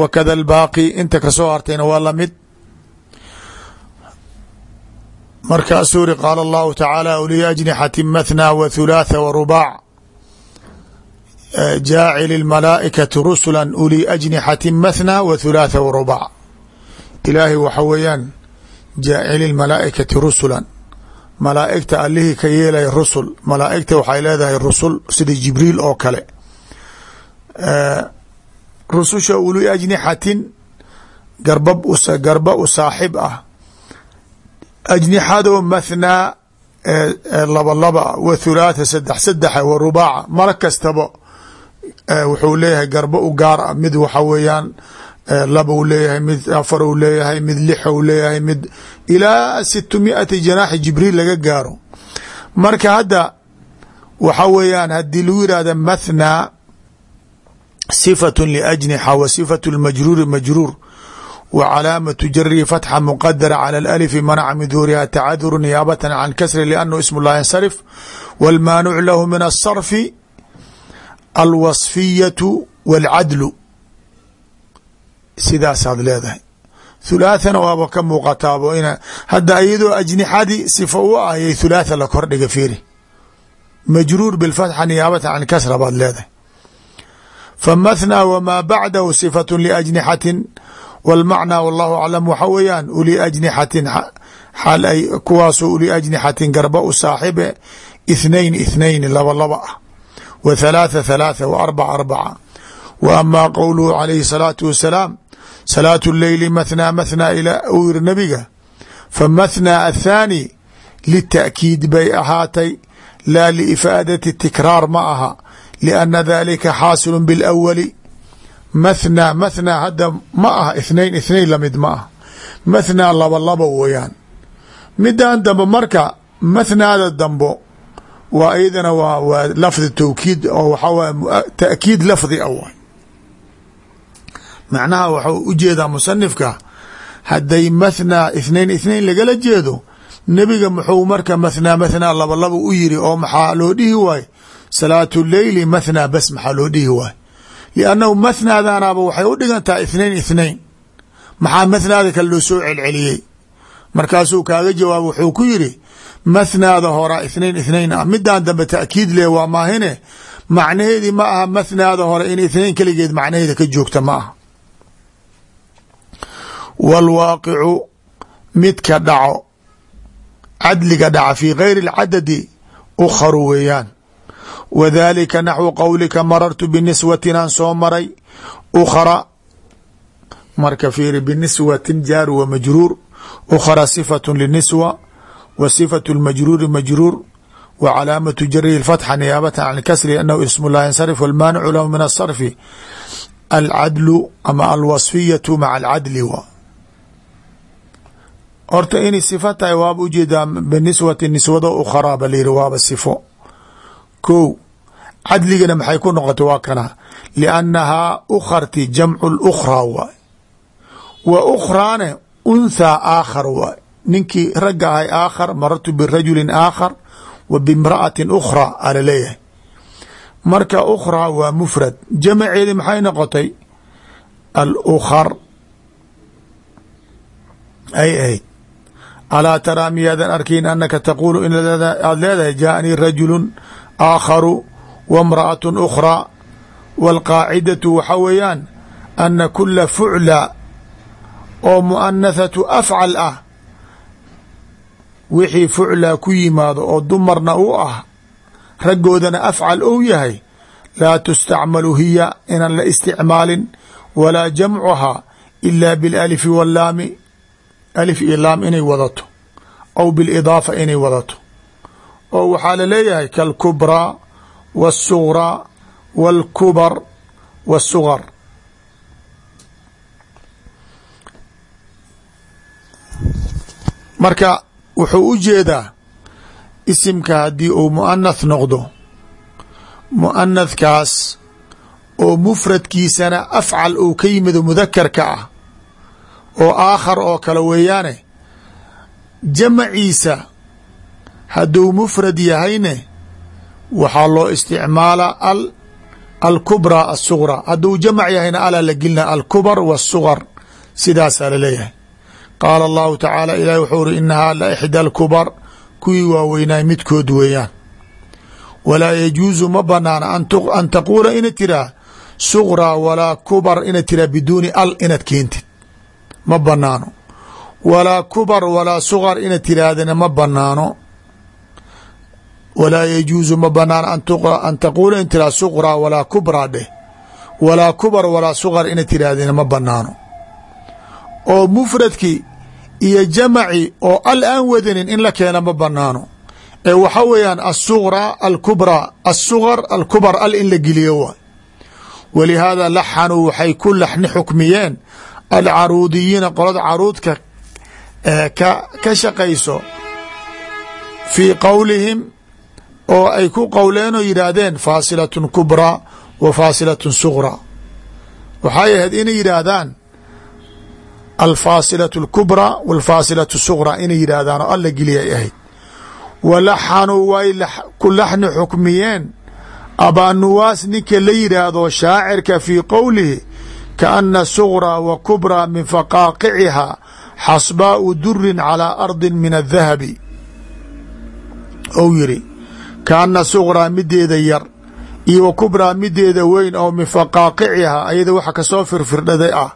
Wakada albaaqi inta ka soo hartayna waa la mid markaasuu ri qaala allahu tacaala uliya ajnixati mathnaa wa thulaatha wa rubaac jaacili اlmalaa'ikati rusula uli ajnixati mathnaa wa thulaatha wa rubaac ilaahay waxa weeyaan jaacili اlmalaa'ikati rusulan. Malaa'igta allihii ka yeelaya rusul malaa'igta waxay leedahay rusul sida jibriil oo kale rususha uli ajnixatin garba garba u saaxib ah. Ajnixado mathnaa laba laba wa thulaatha saddex saddexa wa rubaaca mara kastaba wuxuu leeyahay garba u gaar ah mid waxa weeyaan laba u leeyahay mid afar u leeyahay mid lix u leeyahay mid ilaa situ miati janaaxi jibriil laga gaaro. Marka hadda waxa weeyaan haddii lagu yihahda mathnaa sifatu liajnixa wa sifatu lmajruuri majruur w calaamaةu jarihi fatxa mqadara calى اlأlfi manaca min duhuriha tacaduru niyaabata can kasri lanhu ism la yansarif wاlmaanuc lahu min aلsarfi alwaصfiyaةu w اlcadlu sidaasaad leedahay thulaathana waaba ka muuqataabo ina hadda iyadoo ajnixadii sifa u ahayay thulaatha la kordhiga fiiri majruur bilfatxa niyaabatan can kasra baad leedahay famathnaa wamaa bacdahu sifatu liajnixatin walmacnaa wallahu aclam waxa weeyaan uli ajnixatin xaal ay kuwaasoo uli ajnixatin garba u saaxibe ithnain ithnain laba laba ah wa thalaatha thalaatha wa arbaca arbaca wa amaa qowluhu calayhi salaatu wasalaam salaatu leyli mathnaa mathnaa ila uu yiri nabiga fa mathnaa athaani lita'kiid bay ahaatay laa liifaadati tikraar ma aha lianna dalika xaasilu bilawali mathnaa mathnaa hadda ma aha ithnain ithnain la mid ma ah mathnaa laba laba weeyaan midan dambe marka mathnaada dambo waa iyadana waa waa lafdi tawkiid oo waxaa waay ta'kiid lafdi a waay macnaha waxau u jeedaa musanifka hadday mathnaa ithnain ithnain lagala jeedo nebiga muxuu marka mathnaa mathnaa laba laba u yiri oo maxaa loo dhihi waay salaatu leyli mathnaa bas maxaa loo dhihi waay? Liannahu mathnaadanaaba waxay u dhigantaha ithnain ithnain maxaa mathnaada kale loo soo celceliyey? Markaasuu kaaga jawaab wuxuu ku yiri mathnaada hora ithnain ithnain ah. Midaan dambe ta'kiid leh waa maahine. Macnaheedii ma aha mathnaada hore in ithnain keligeed macnaheeda ka joogta ma aha. Wاlwaaqicu midka dhaco cadliga dhaca fi gayri اlcadadi ukharu weeyaan wadalika naxwu qowlika marartu biniswatinaan soo maray ukhra marka fiiri biniswatin jaar wa majruur ukhra sifatu liniswa wa sifatu lmajruuri majruur wa calaamatu jarihi lfatxa niyaabatan can kasri anahu ismu laa yansarif walmaanicu lahu min asarfi alcadlu ama alwasfiyatu maca alcadli wa horta inay sifo tahay waaba u jeedaa biniswati niswado ukhraa ba layiri waaba sifo kow cadligana maxay ku noqotay waa kana. Liannahaa ukharti jamcu lukhraa waay wa ukhraane unthaa aakhar waay ninkii ragga ahay aakhar marartu birajulin aakhar wa bimra'atin ukhraa ala leeyahay. Marka ukhraa waa mufrad. Jamaceedi maxay noqotay? Alukhar ay ahayd alaa taraa miyaadan arkin anaka taquulu in aada leedahay jaaanii rajulu aakharu wa mra'atu ukhraa waalqaacidatu waxa weeyaan ana kula fucla oo mu'anathatu afcal ah wixii fucla ku yimaado oo dumarna u ah raggoodana afcal ou yahay laa tustacmalu hiya inaan la isticmaalin walaa jamcuhaa ila bilalifi wallaami alif iyo laam inay wadato aw bilidaafa inay wadato oo waxaa la leeyahay kalkubraa wاsughraa wاlkubar wاsugar marka wuxuu u jeedaa isimka haddii uu muanath noqdo muanathkaas oo mufradkiisana afcal uu ka yimido mudakarka ah oo aakhar oo kale weeyaane jamaciisa hadduu mufrad yahayne waxaa loo isticmaalaa al alkubraa asugraa hadduu jamac yahayna alaa la gelina alkubar waasugar sidaasaa la leeyahay qaala allahu tacaala ilahi wuxuu uri inahaa la ixda alkubar. Kuwii waaweynaay midkood weeyaan. Walaa yajuusu ma banaana an taquula inad tiraa sugraa walaa kubar inad tiraa biduuni al inad keentid. Ma banaano walaa kubar walaa sugar inad tiraahdana ma banaano walaa yajuusu ma banaano an taquula in tiraa suqraa walaa kubraa dheh walaa kubar walaa sugar inad tiraahdana ma banaano oo mufradkii iyo jamaci oo al aan wadanin in la keena ma banaano ee waxa weeyaan asuqraa alkubraa asugar alkubar al in la geliyo waay walihaada laxanuu waxay ku laxni xukmiyeen alcaruudiyiina qolada caruudka ka shaqayso fii qowlihim oo ay ku qowleen oo yidhaahdeen faasilatun kubraa wa faasilatun suqraa waxay ahayd inay yidhaahdaan alfaasilaة اlkubraa wاlfaasilaة suqraa inay yidhaahdaan oo alla geliyay ahayd walaxanuu way ku laxni xukmiyeen abaanuwaas ninka la yidhaahdo shaacirka fii qowlihi kaana suغraa wa kubraa min faqaaqicihaa xasbaau durin calىa ardi min الdahabi ou yidhi kaana suغraa mideeda yar iyo kubraa mideeda weyn oo min faqaaqicihaa ayada waxa ka soo firfirdhaday ah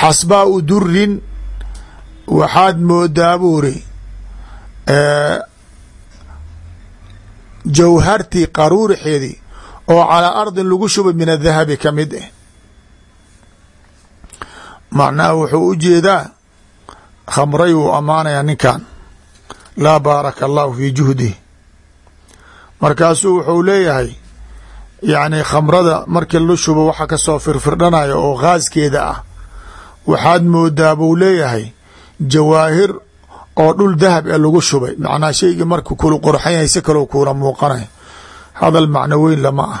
xasbaau durin waxaad moodaa buuri jawhartii qaruurixeedii oo calaa ardin lagu shubay min adahabi ka mid ah macnaha wuxuu u jeedaa khamray wuu ammaanayaa ninkan. Laa baaraka allahu fii juhdih markaasuu wuxuu leeyahay yacni khamrada markii la shubo waxa ka soo firfirdhanaya oo khaaskeeda ah. Waxaad moodaa buu leeyahay jawaahir oo dhul dahab e lagu shubay. Macnaa shayga marku kula qorxan yahay si kaloo kuula muuqanay. Hadal macno weyn lama ah.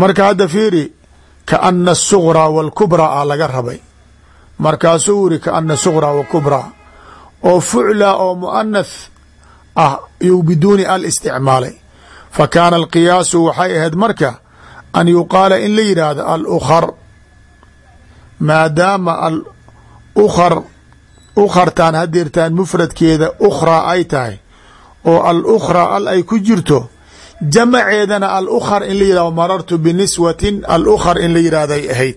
Marka hadda fiiri kaana asughraa waalkubraa a laga rabay. Markaasuu yiri kaana sughraa wa kubraa oo fucla oo muanath ah iyuu biduuni al isticmaalay fa kaana alqiyaasu waxay ahayd marka an yuqaala in la yidhaahdo alukhar. Maadaama alukhar ukhartaan hadeertaan mufradkeeda ukhraa ay tahay oo alukhraa al ay ku jirto jamaceedana alukhar in la yidhahdo marartu biniswatin alukhar in la yidhahday ahayd.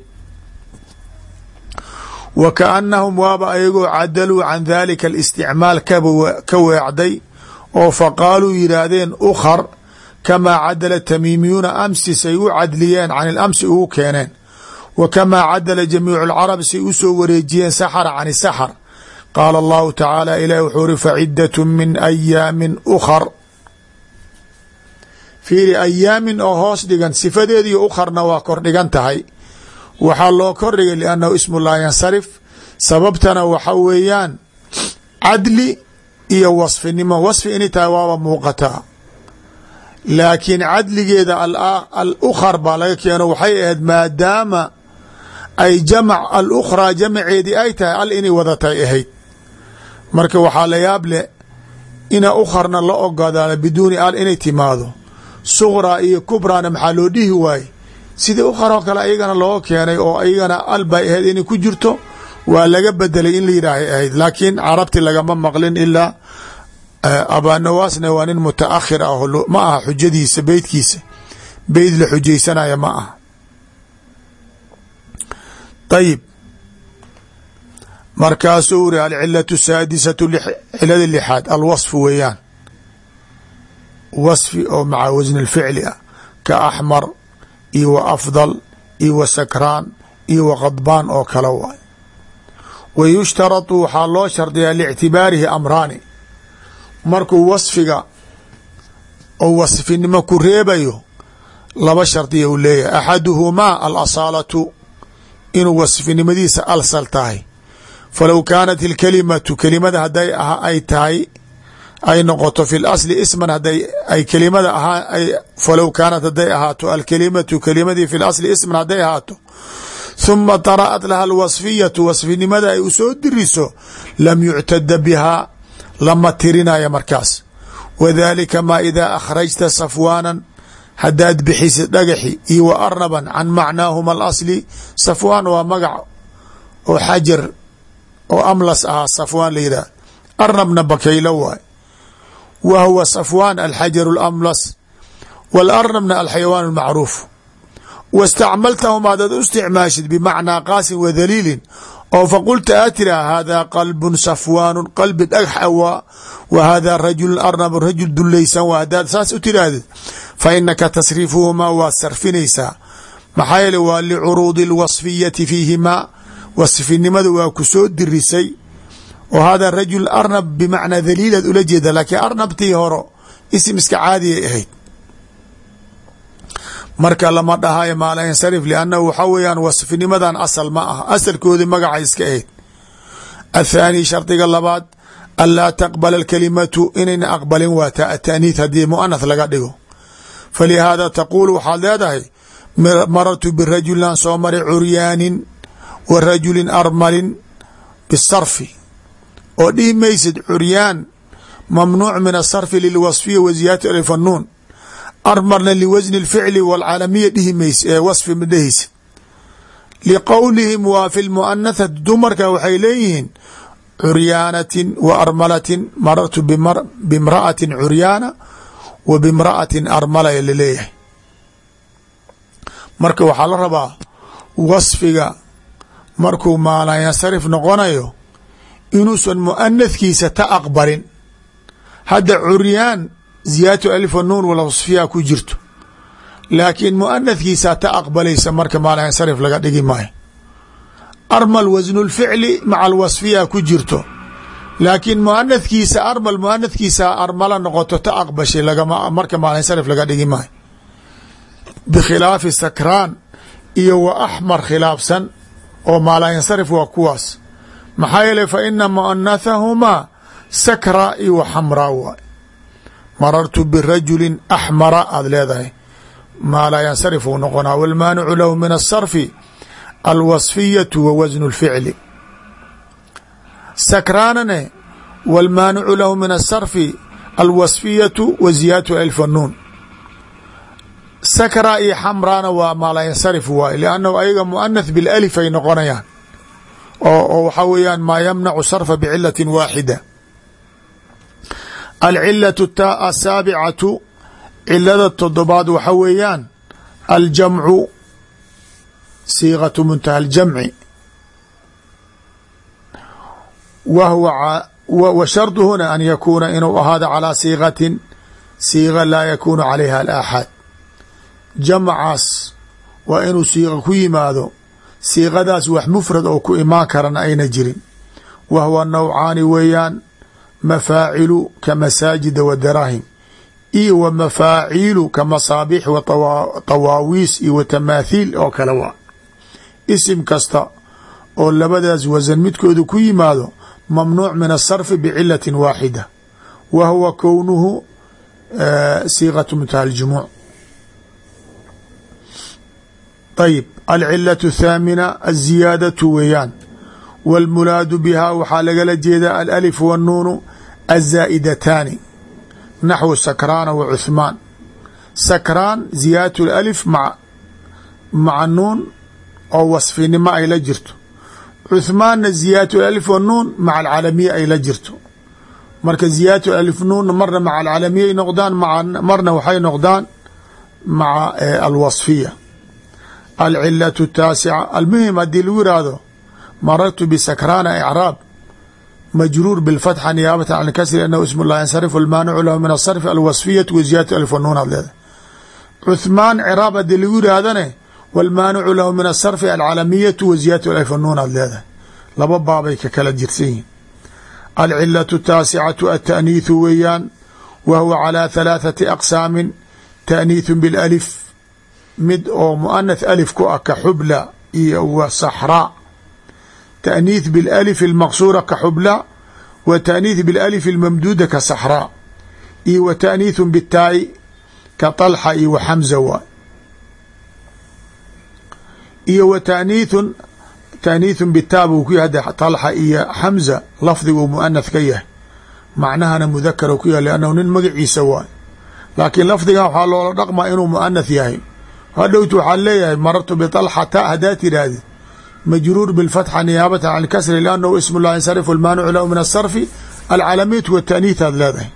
Wa kaanahum waaba ayagoo cadaluu can dalika alisticmaal ka weecday oo faqaaluu yidhaahdeen ukhar kamaa cadala tamiimiyuuna amsi say u cadliyeen can ilamsi ugu keeneen. Wa kamaa cadala jamiicu alcarab say u soo wareejiyeen saxara can saxar. Qaala allahu tacaala ilahi wuxuu uri facidatu min ayaamin ukhar. Fiiri ayaamin oo hoos dhigan sifadeediyo ukharna waa kor dhigan tahay. Waxaa loo kordhigay liannahu ismu laa yansarif. Sababtana waxa weeyaan cadli iyo wasfinimo. Wasfi inay waaba muuqataa laakiin cadligeeda al ukhar baa laga keeno. Waxay ahayd maadaama ay jamac alukhraa jamaceedii ay tahay al inay wadatay ahayd. Marka waxaa la yaab leh ina ukharna la ogodaala biduuni al inay timaado. Sughraa iyo kubraana maxaa loo dhihi waaye sidii ukhar oo kale ayagana loo keenay oo ayagana al bay ahayd inay ku jirto waa laga bedelay in la yidhaahay ahayd. Laakiin carabti lagama maqlin ilaa abanawaasna waa nin mutaakhir ah ma aha xujadiisa beydkiisa beyd la xujaysanaya ma aha. Ayib markaasuu uri alcilatu saadisatu cilada lixaad alwasfu weeyaan. Wasfi oo maca wasni اlficli ah. Ka axmar iyo wa afdal iyo wa sakraan iyo wa khadbaan oo kale waay. Wa yushtaratu waxaa loo shardiyaa liictibaarihi amraani markuu wasfiga oo wasfinimo ku reebayo laba shardiya uu leeyahay. Axaduhumaa alasaalatu inuu wasfinimadiisa alsal tahay. Falow kaanat ilkalimatu kelimada haday ay tahay ay noqoto fi lasli isman haday ay kelimada ahaa falow kaanat haday ahaato alkalimatu kelimadii fi lasli isman hadday ahaato. Huma dara'at laha alwasfiyatu wasfinimada ay u soo diriso lam yuctada bihaa lama tirinaya markaas. Wadalika maa idaa akhrajta safwaanan haddaad bixisid dhagaxi iyo wa arnaban can macnaahuma alasli safwaan waa magac oo xajar oo amlas ahaa safwaan layidhaah arnabna bakaylo waay. Wa huwa safwaan alxajaru alamlas waalarnabna alxayawaan almacruuf wastacmaltahum hadaad u isticmaashid bimacnaa qaasin wadaliilin oo faqulta aa tiraa hada qalbun safwaanu qalbi dhagax awaa wa hada rajulu arnab rajul dulaysan waa hadaad saas u tirahdid fa inaka tasriifuhumaa waad sarfinaysaa. Maxaa yeele waa licuruudi اlwasfiyati fiihimaa wasfinimada waa ku soo dirisay. Oo hada rajul arnab bimacnaa daliilaad ula jeeda laakiin arnabtii horo isim iska caadiyay ahayd marka lama dhahayo maala yansarif liannahu waxaa weeyaan wasfinimadan asal ma ah asalkoodii magaca iska ahayd. Athaani shardiga labaad anlaa taqbala alkalimatu inayna aqbalin waa taaniith haddii muanath laga dhigo. Falihaada taquulu waxaad leedahay marartu birajulan soo maray curyaanin wa rajulin armalin bisarfi. Oo dhihi maysid curyaan mamnuuc min asarfi lilwasfiya wa ziyaadati armarna liwasni اlficli wاlcaalamiya dhihi mays ee wasfi ma dhehaysid liqowlihim waa fi lmuanathati dumarka waxay leeyihiin curyaanatin wa armalatin marartu bimra'atin curyaana wa bimra'atin armala la leeyahay marka waxaa la rabaa wasfiga markuu maalayansarif noqonayo inuusan muanathkiisa ta aqbalin. Hadda curyaan ziyaadatu alif nuun walwasfiya ku jirto. Laakiin muanathkiisa ta aqbalaysa marka maalayansarif laga dhigi maayo. Armal wasnu lficli maca alwasfiya ku jirto. Laakiin muanathkiisa armal muanathkiisa armala noqoto ta aqbashay marka maalayansarif laga dhigi maayo. Bikhilaafi sakraan iyo wa axmar khilaafsan oo maalayansarif waa kuwaas. Maxaa yeeley fa ina muanathahumaa sakra iyo wa waay marartu birajuli axmara aada leedahay. Maa laa yansarif uu noqonaa walmaanicu lahu min asarfi alwasfiyatu wa wasnu اlficli sakraanane walmaanicu lahu min asarfi alwasfiyatu wa ziyaadatu alfanuun sakraa iyo xamraana waa maa laa yansarif waay liannahu ayaga muanath bilalif ay noqonayaan. Oo waxaa weeyaan maa yamnacu sarfa bicilati waaxida alcilaة asaabicatu cilada todobaad waxa weeyaan aljamcu siiqatu muntaha aljamci wa shardu huna an yakuuna inuu ahaado calaa siiqatin siiqa laa yakuunu calayha alaaxaad jamcaas waa inuu siiqa ku yimaado siiqadaas wax mufrad oo ku imaan karana ayna jirin wa huwa nawcaani weeyaan mafaacilu ka masaajida wa daraahim iyo wa mafaaciilu ka masaabiix wa tawaawiis iyo wa tamaathiil oo kale waa isim kasta oo labadaas wasan midkooda ku yimaado mamnuuc min asarfi bicilatin waaxida wa huwa kownuhu siiqatu muntaha aljumuuc ayib alcilaة athaamina aziyaadatu weeyaan wاlmulaadu bihaa waxaa lagala jeedaa alأlif wاnnuunu azaa'idataani naxwu sakraana wa cuhmaan sakraan ziyaadatu اlalif maca nuun oo wasfinimo ay la jirto cuhmaanna ziyaadatu alif wاnnuun maca alcalamiya ay la jirto marka ziyaadatu alif nuunna marna maca alcalamiyay noqdaan marna waxay noqdaan maca alwasfiya alcilaة الtaasica almuhim haddii lagu yihahdo marartu bisakraana icraab majruur bilfatxa niyaabata can kasri anahu ism lah yansarifu lmaanicu lahu min asarfi alwasfiyat waziyadatu alf nuun had leedahay cuhmaan ciraab haddii lagu yidhaahdane wlmaanicu lahu min asarfi alcalamiyatu waziyadatu alf nuun had leedahay laba baabay ka kala jirsan yihiin alcilatu taasicatu ataaniithu weeyaan wa huwa calaa halaathati aqsaamin taaniithu bilalif mid oo muanath alif ku ah ka xubla iyo wa saxraa taأniith biاlalif اlmaqsuura ka xubla wa taأniith biاlalif اlmamduuda ka saxraa iyo wa taأniithu bitaa'i ka طalxa iyo wa xamza waay iyo wa taأniithun taأniithun bitaa buu ku yahay طalxa iyo xamza lafdiguu muanath ka yahay macnahana mudakar ku yahay lannahu nin magaciisa waay laakiin lafdigan waxaa loola dhaqmaa inuu muanath yahay hadhowtu waxaa leeyahay marartu biطalxata haddaa tidhaahdid majruur bاlfatxa niyaabata can kasri lannahu ismu laa yansarifu lmaanicu lahu min asarfi alcalamiyat wa taaniih aad leedahay.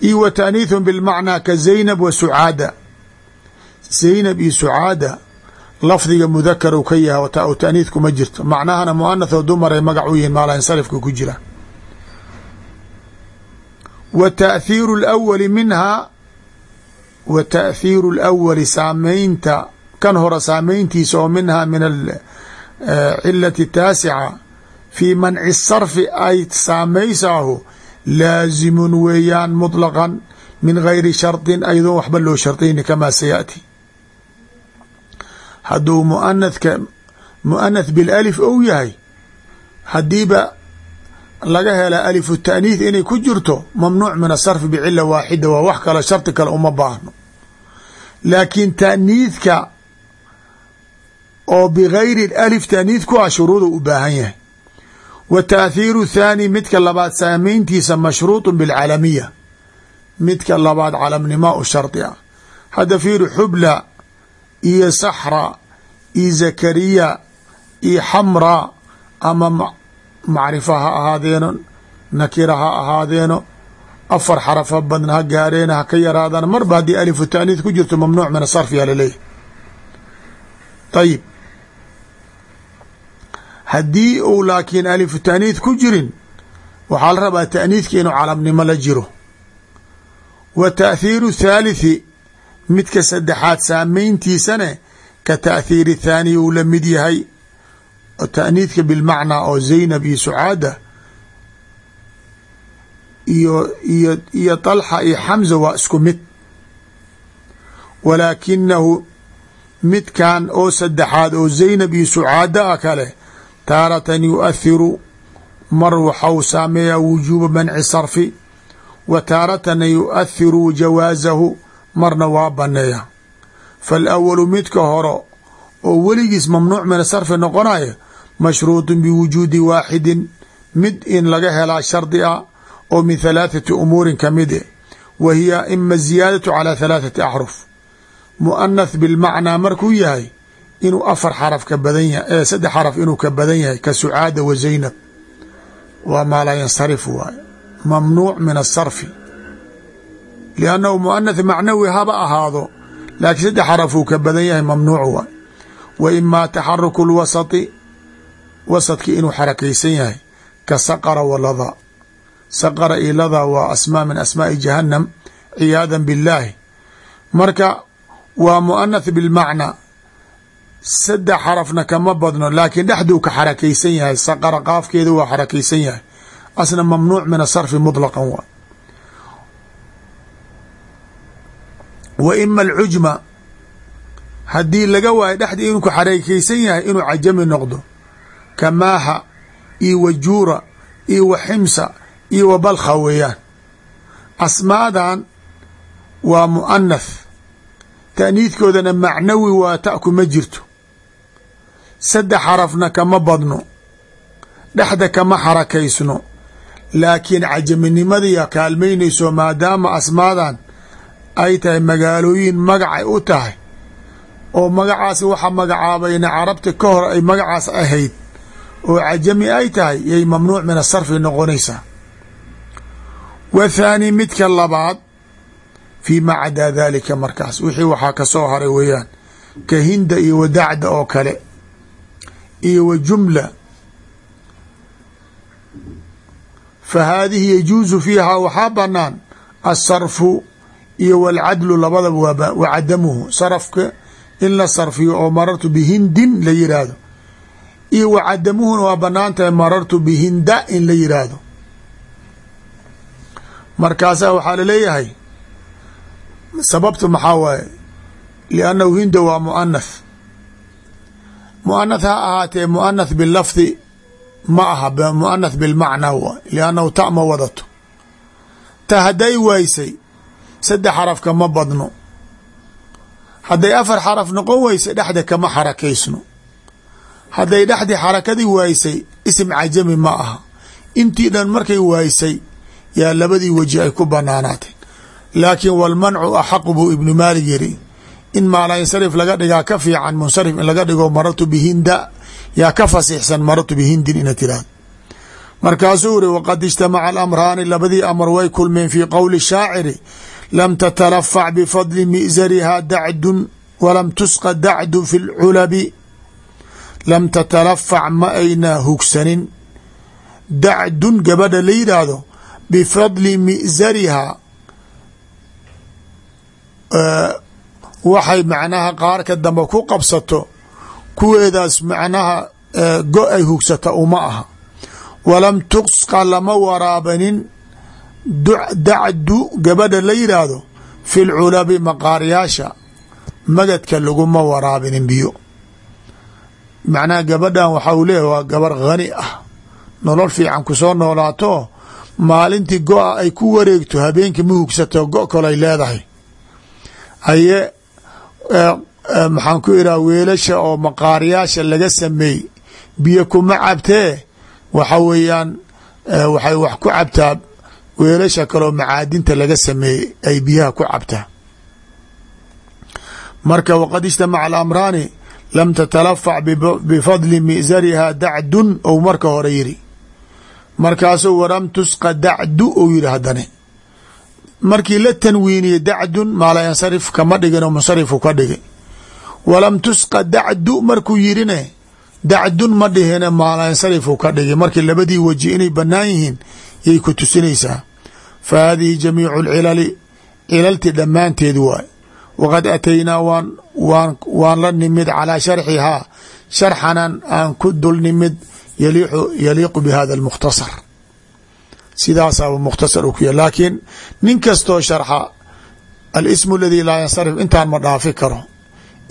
Io wa taaniihun bilmacnaa ka zaynab wa sucaada zaynab iyo sucaada lafdiga mudakaru ka yaha ta taaniih kuma jirto. Macnahana muanathoo dumaray magac u yihiin maala yansarifka ku jira. Wa taathiiru lawali minhaa wa taathiiru lawali saamaynta kan hore saamayntiisa oo minhaa min acilati taasica fii manci sarfi ay saameysaahu laazimun weeyaan muطlaqan min gayri shardin aydoon waxba loo shardayni kamaa sayaati. Hadduu muanathka muanath bilalif ou yahay haddiiba laga hela alifu taaniith inay ku jirto mamnuuc min asarfi bicila waaxida waa wax kale shardi kale uma baahno. Laakiin taaniidka oo bigayri alif taaniid ku ah shuruudu u baahan yahay. Wa taathiiru thaani midka labaad saameyntiisa mashruuط bilcalamiya midka labaad calamnima u shardi ah. Hadda fiiri xubla iyo saxra iyo zakariya iyo xamraa ama macrifa ha ahaadeeno nakira ha ahaadeeno afar xarafa badna ha gaareena ha ka yaraadaan marba haddii alifu taaniid ku jirto mamnuuc min asarf yaa laleeyahy ayib haddii uu laakiin alifu taaniid ku jirin waxaa la rabaa taaniidka inuu calamnimo la jiro. Wa taathiiru thaalithi midka saddexaad saameyntiisane ka taathiiri thaaniya uu la mid yahay. Taaniidka bilmacnaa oo zaynab iyo sucaada iyo iyo iyo طalxa iyo xamza waa isku mid. Walaakinahu midkan oo saddexaad oo zaynab iyo sucaada a kale taaratan yu'athiru mar waxau saameeyaa wujuuba manci sarfi wa taaratana yu'athiru jawaasahu marna waa baneeya. Faalawalu midka horo oo weligiis mamnuuc min sarfi noqonaya mashruuطu biwujuudi waaxidin mid in laga helaa shardi a oo min halaathati umuurin ka mid e wa hiya ima ziyaadatu calaa halaathati axruf. Mu'anath bilmacnaa markuu yahay inuu afar xaraf ka badan yahay saddex xaraf inuu ka badan yahay ka sucaada wa zaynab. Waa maa laa yansarif waaye mamnuuc min asarfi liannahu mu'anath macnawi haba ahaado laakiin saddex xaraf uu ka badan yahay mamnuuc waay wa imaa taxaruku lwasati wasadki inuu xarakaysan yahay ka saqara walada saqara iyo lada waa asmaa min asmaa'i jahannam ciyaada billaahi marka waa mu'anath bilmacnaa saddex xarafna kama badno laakiin dhexduu ka xarakaysan yahay saqara qaafkeedu waa xarakaysan yahay. Asna mamnuuc min asarfi muطlaqan waay wa ima alcujma haddii laga waayo dhexdii inuu ka xarakaysan yahay inuu cajami noqdo ka maaha iyo wa juura iyo wa ximsa iyo wa balkha weeyaan. Asmaadan waa mu'anath taaniidkoodana macnawi waa ta'ku ma jirto saddex xarafna kama badno dhexda kama xarakaysno. Laakiin cajaminimadiya kaalmaynayso maadaama asmaadan ay tahay magaalooyin magacay u tahay oo magacaas waxa magacaabayna carabta ka hor ay magacaas ahayd oo cajami ay tahay yay mamnuuc min asarfi noqonaysaa wa thaani midka labaad fii maa cadaa daalika markaas. Wixii waxaa ka soo haray weeyaan ka hinda iyo wa dacda oo kale iyo wa jumla. Fa haadihi yajuusu fiihaa waxaa banaan asarfu iyo walcadlu labadaba wa cadamuhu sarafka in la sarfiyo oo marartu bihindin la yiraahdo. Iyo wa cadamuhuna waa bannaan tahay marartu bihinda in la yiraahdo. Markaasaa waxaa la leeyahay sababtu maxaa waaye? Liannahu hinda waa mu'anath mu'anath ha ahaatee mu'anath bilafdi ma aha mu'anath bilmacnaa waay liannahu ta ma wadato ta hadday waysay saddex xarafka ma badno. Hadday afar xaraf noqon weysay dhexda kama xarakaysno. Hadday dhexdii xarakadii waysay isim cajami ma aha. Intii dhan markay waysay yaa labadii weji ay ku banaanaatay laakiin walmancu axaqu buu ibnu maalig yiri in maalansarif laga dhigaa ka fiican munsarif in laga dhigo marartu bihinda yaa ka fasiixsan marartu bihindin ina tirahdo markaasuu iri waqad ijtamaca alamraani labadii amar way kulmeen fii qowli shaaciri lam tatalafac bifadli mi'zariha dacdun walam tusqa dacdu fi lculabi lam tatalafac ma ayna hugsanin. Dacdun gabadha la yidhaahdo bifadli mi'zariha waxay macnaha qaarka dambe ku qabsato kuweedaas macnaha go ay hugsata uma aha. Walam tusqa lama waraabanin dacdu gabadha la yidhaahdo fi lculabi maqaaryaasha magadka laguma waraabinin biyo. Macnaha gabadhan waxa uu leeyahy waa gabar khani ah. Nolol fiican ku soo noolaato maalintii go-a ay ku wareegto habeenkii ma hugsato go kalay leedahay. Haye maxaan ku ihaha weelasha oo maqaaryaasha laga sameey biyo kuma cabtee? Waxa weeyaan waxay wax ku cabtaa weelasha kaleoo macaadinta laga sameeyey ay biyaha ku cabtaa. Marka waqad ijtamaca alamraani lam tatalafac bifadli misariha dacdun ou marka hore yiri markaasuu walam tusqa dacdu ou yidhi haddane markii la tanwiiniyey dacdun maala yansarif kama dhigin oo munsarifu ka dhigay walam tusqa dacdu markuu yirine dacdun ma dhihine maala yansarifu ka dhigay markii labadii weji inay banaan yihiin yay ku tusinaysaa. Fa hadihi jamiicu lcilali cilalti dhammaanteed waay. Waqad ataynaa waan waan waan la nimid calaa sharxihaa. Sharxanan aan ku dul nimid yaliiqu bi hada almukhtasar sidaasaaba mukhtasar u ku yahy laakiin nin kastoo sharxa alismu aladii laa yansarif intaan ma dhaafi karo.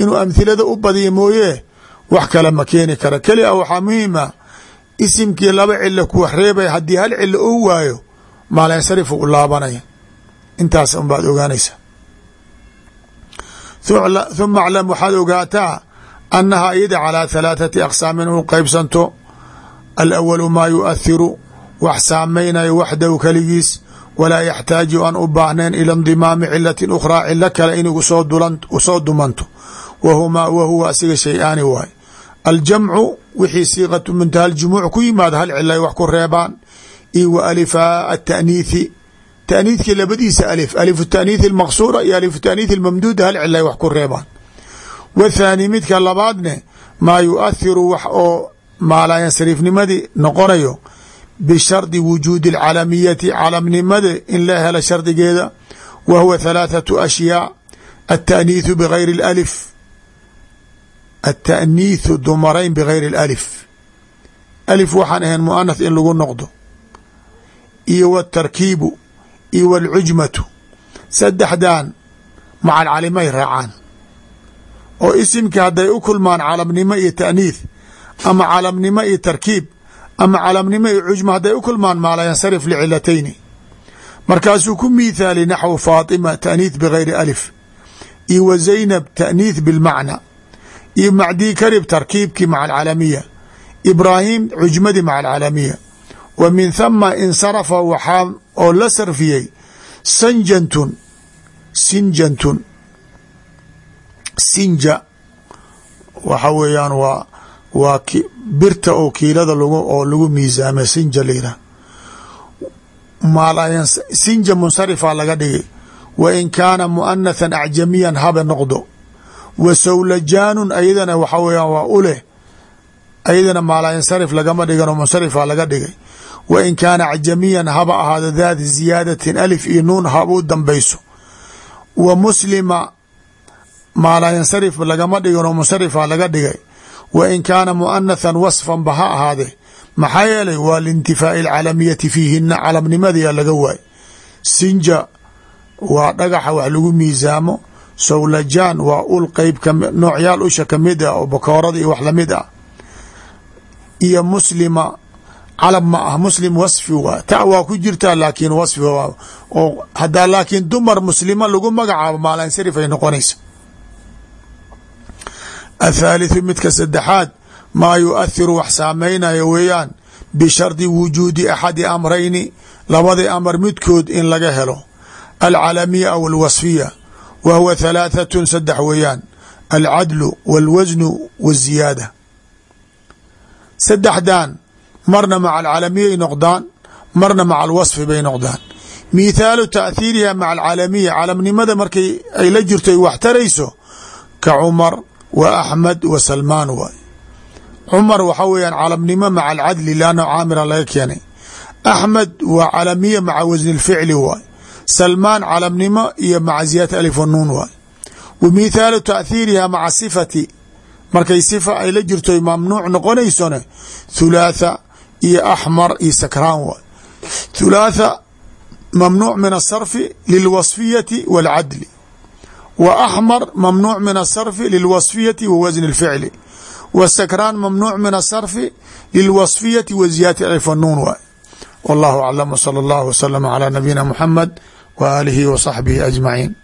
Inuu amhilada u badiyo mooye wax kale ma keeni kara. Keli a waxaa muhiima isimkii laba cilo ku wax reebaya haddii hal cilo ou waayo maalayansarifu u laabanaya. Intaas unbaad ogaanaysa. Huma aclam waxaad ogaataa annahaa iyada calaa halaathati aqsaamin u qeybsanto alawalu maa yuahiru wax saamaynayo waxdahu keligiis walaa yaxtaaju aan u baahnayn ila ndimaami cilatin ukhraa cilo kale in u soo dumanto. Wahumaa wahuwa asiga shay-aani waay aljamcu wixii siiqatu muntaha ljumuuc ku yimaado hal cilay wax ku reebaan. Io wa alifaa ataniithi taaniithkii labadiisa alif alifu taaniithi almaqsuura iyo alifu taaniithi almamduuda hal cilay wax ku reebaan. Wathaani midka labaadne maa yuahiru wax oo maalayansariifnimadii noqonayo bishardi wujuudi alcalamiyati calamnimada in la helo shardigeeda wa huwa halaathatu ashyaa altaaniithu bigayri اlalif altaaniithu dumarayn bigayri اlalif alif waxaan ahayn muanath in lagu noqdo iyo wاtarkiibu iyo wاlcujmatu saddexdan macal calimay raacaan oo isimkii hadday u kulmaan calamnimo iyo taaniith ama calamnimo iyo tarkiib ama calamnimo iyo cujma hadday u kulmaan maala yansarif licilatayni markaasuu ku miithaali naxwu faatima taaniith bigayri alif iyo wa zaynab taaniith bilmacna iyo macdii karib tarkiibkii maca alcalamiya ibraahim cujmadii maca alcalamiya. Wa min thama insarafa waxaa oo la sarfiyey sanjantun sinjantun sinja waxa weeyaan waa waa birta oo kiilada oo lagu miisaamay sinja layirah sinja munsarifa laga dhigay. Wa in kaana muanathan acjamiyan haba noqdo. Wa sawlajaanun ayadana waxa weeyaan waa u leh. Ayadana maalayansarif lagama dhigan oo munsarifa laga dhigay. Wa in kaana acjamiyan haba ahaado daat ziyaadatin alif iyo nuun haba u dambayso. Wa muslima maalayansarif lagama dhigan oo munsarifa laga dhigay wa in kaana muanathan wasfan ba ha ahaadee. Maxaa yeelay waa liintifaa'i alcalamiyati fiihina calamnimadiia laga waay sinja waa dhagaxa wax lagu miisaamo. Sawlajaan waa ul qeyb noocyaal usha ka mid ah oo bakoorada iyo wax la mid ah. Iyo muslima calam ma ah muslim wasfi waa ta waa ku jirtaa laakiin wasfi oo hadaa laakiin dumar muslima lagu magacaabo maalansarif ay noqonaysa athaalitثu midka saddexaad maa yuahiru wax saamaynayo weeyaan bishardi wujuudi axadi amrayni labadii amar midkood in laga helo alcalamiya aw alwasfiya wa huwa halaaثatun saddex weeyaan alcadlu wاlwasnu wالziyaada saddexdan marna maca alcalamiyay noqdaan marna maca alwasfi bay noqdaan mithaalu taأhiiriha maca alcalamiya calamnimada markay ay la jirto ay wax tarayso ka cumar wa axmed wa salmaan waay wa waxaa weyaan calamnimo maca alcadli lanno caamira laga keenay. Axmed waa calamiya maca wasni lficli waay salmaan calamnimo iyo maca ziyaada alif wanuun waay wa. Mithaalu taathiiriha ma sifati. Markay sifa ay la jirto mamnuuc noqonaysone thulaatha iyo axmar iyo sakraan waay thulaatha mamnuuc min asarfi lilwasfiyati walcadli w axmar mamnuuc min asarfi lilwasfiyati wa wasni اlficli w sakraan mamnuuc min asarfi lilwasfiyati wa ziyaadati fanuun waay wallahu aclam wsala allah wslama calaa nabiyina muxamed w aalihi wa saxbihi ajmaciin